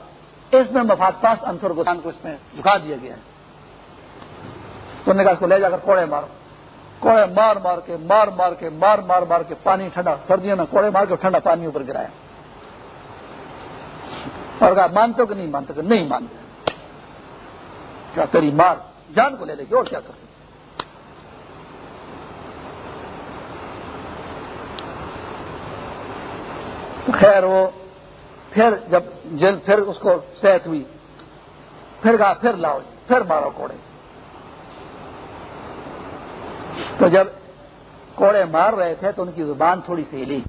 S1: اس میں مفاد پاس انصر گسان کو اس میں جھکا دیا گیا ہے۔ تو نے کہا اس کو لے جا کر کوڑے مارو۔ کوڑے مار مار کے، مار مار کے، مار مار مار کے پانی ٹھنڈا، سردیوں میں کوڑے مار کے ٹھنڈا پانی اوپر گرایا۔ اور کہا، مانتے کہ نہیں مانتے؟ کہ نہیں مانتے۔ کیا تیری مار جان کو لے لے گی، اور کیا کر سکتے؟ خیر وہ پھر جب جل پھر اس کو صحت ہوئی، پھر کہا، پھر لاؤ، پھر مارو کوڑے۔ تو جب کوڑے مار رہے تھے تو ان کی زبان تھوڑی سی ہلی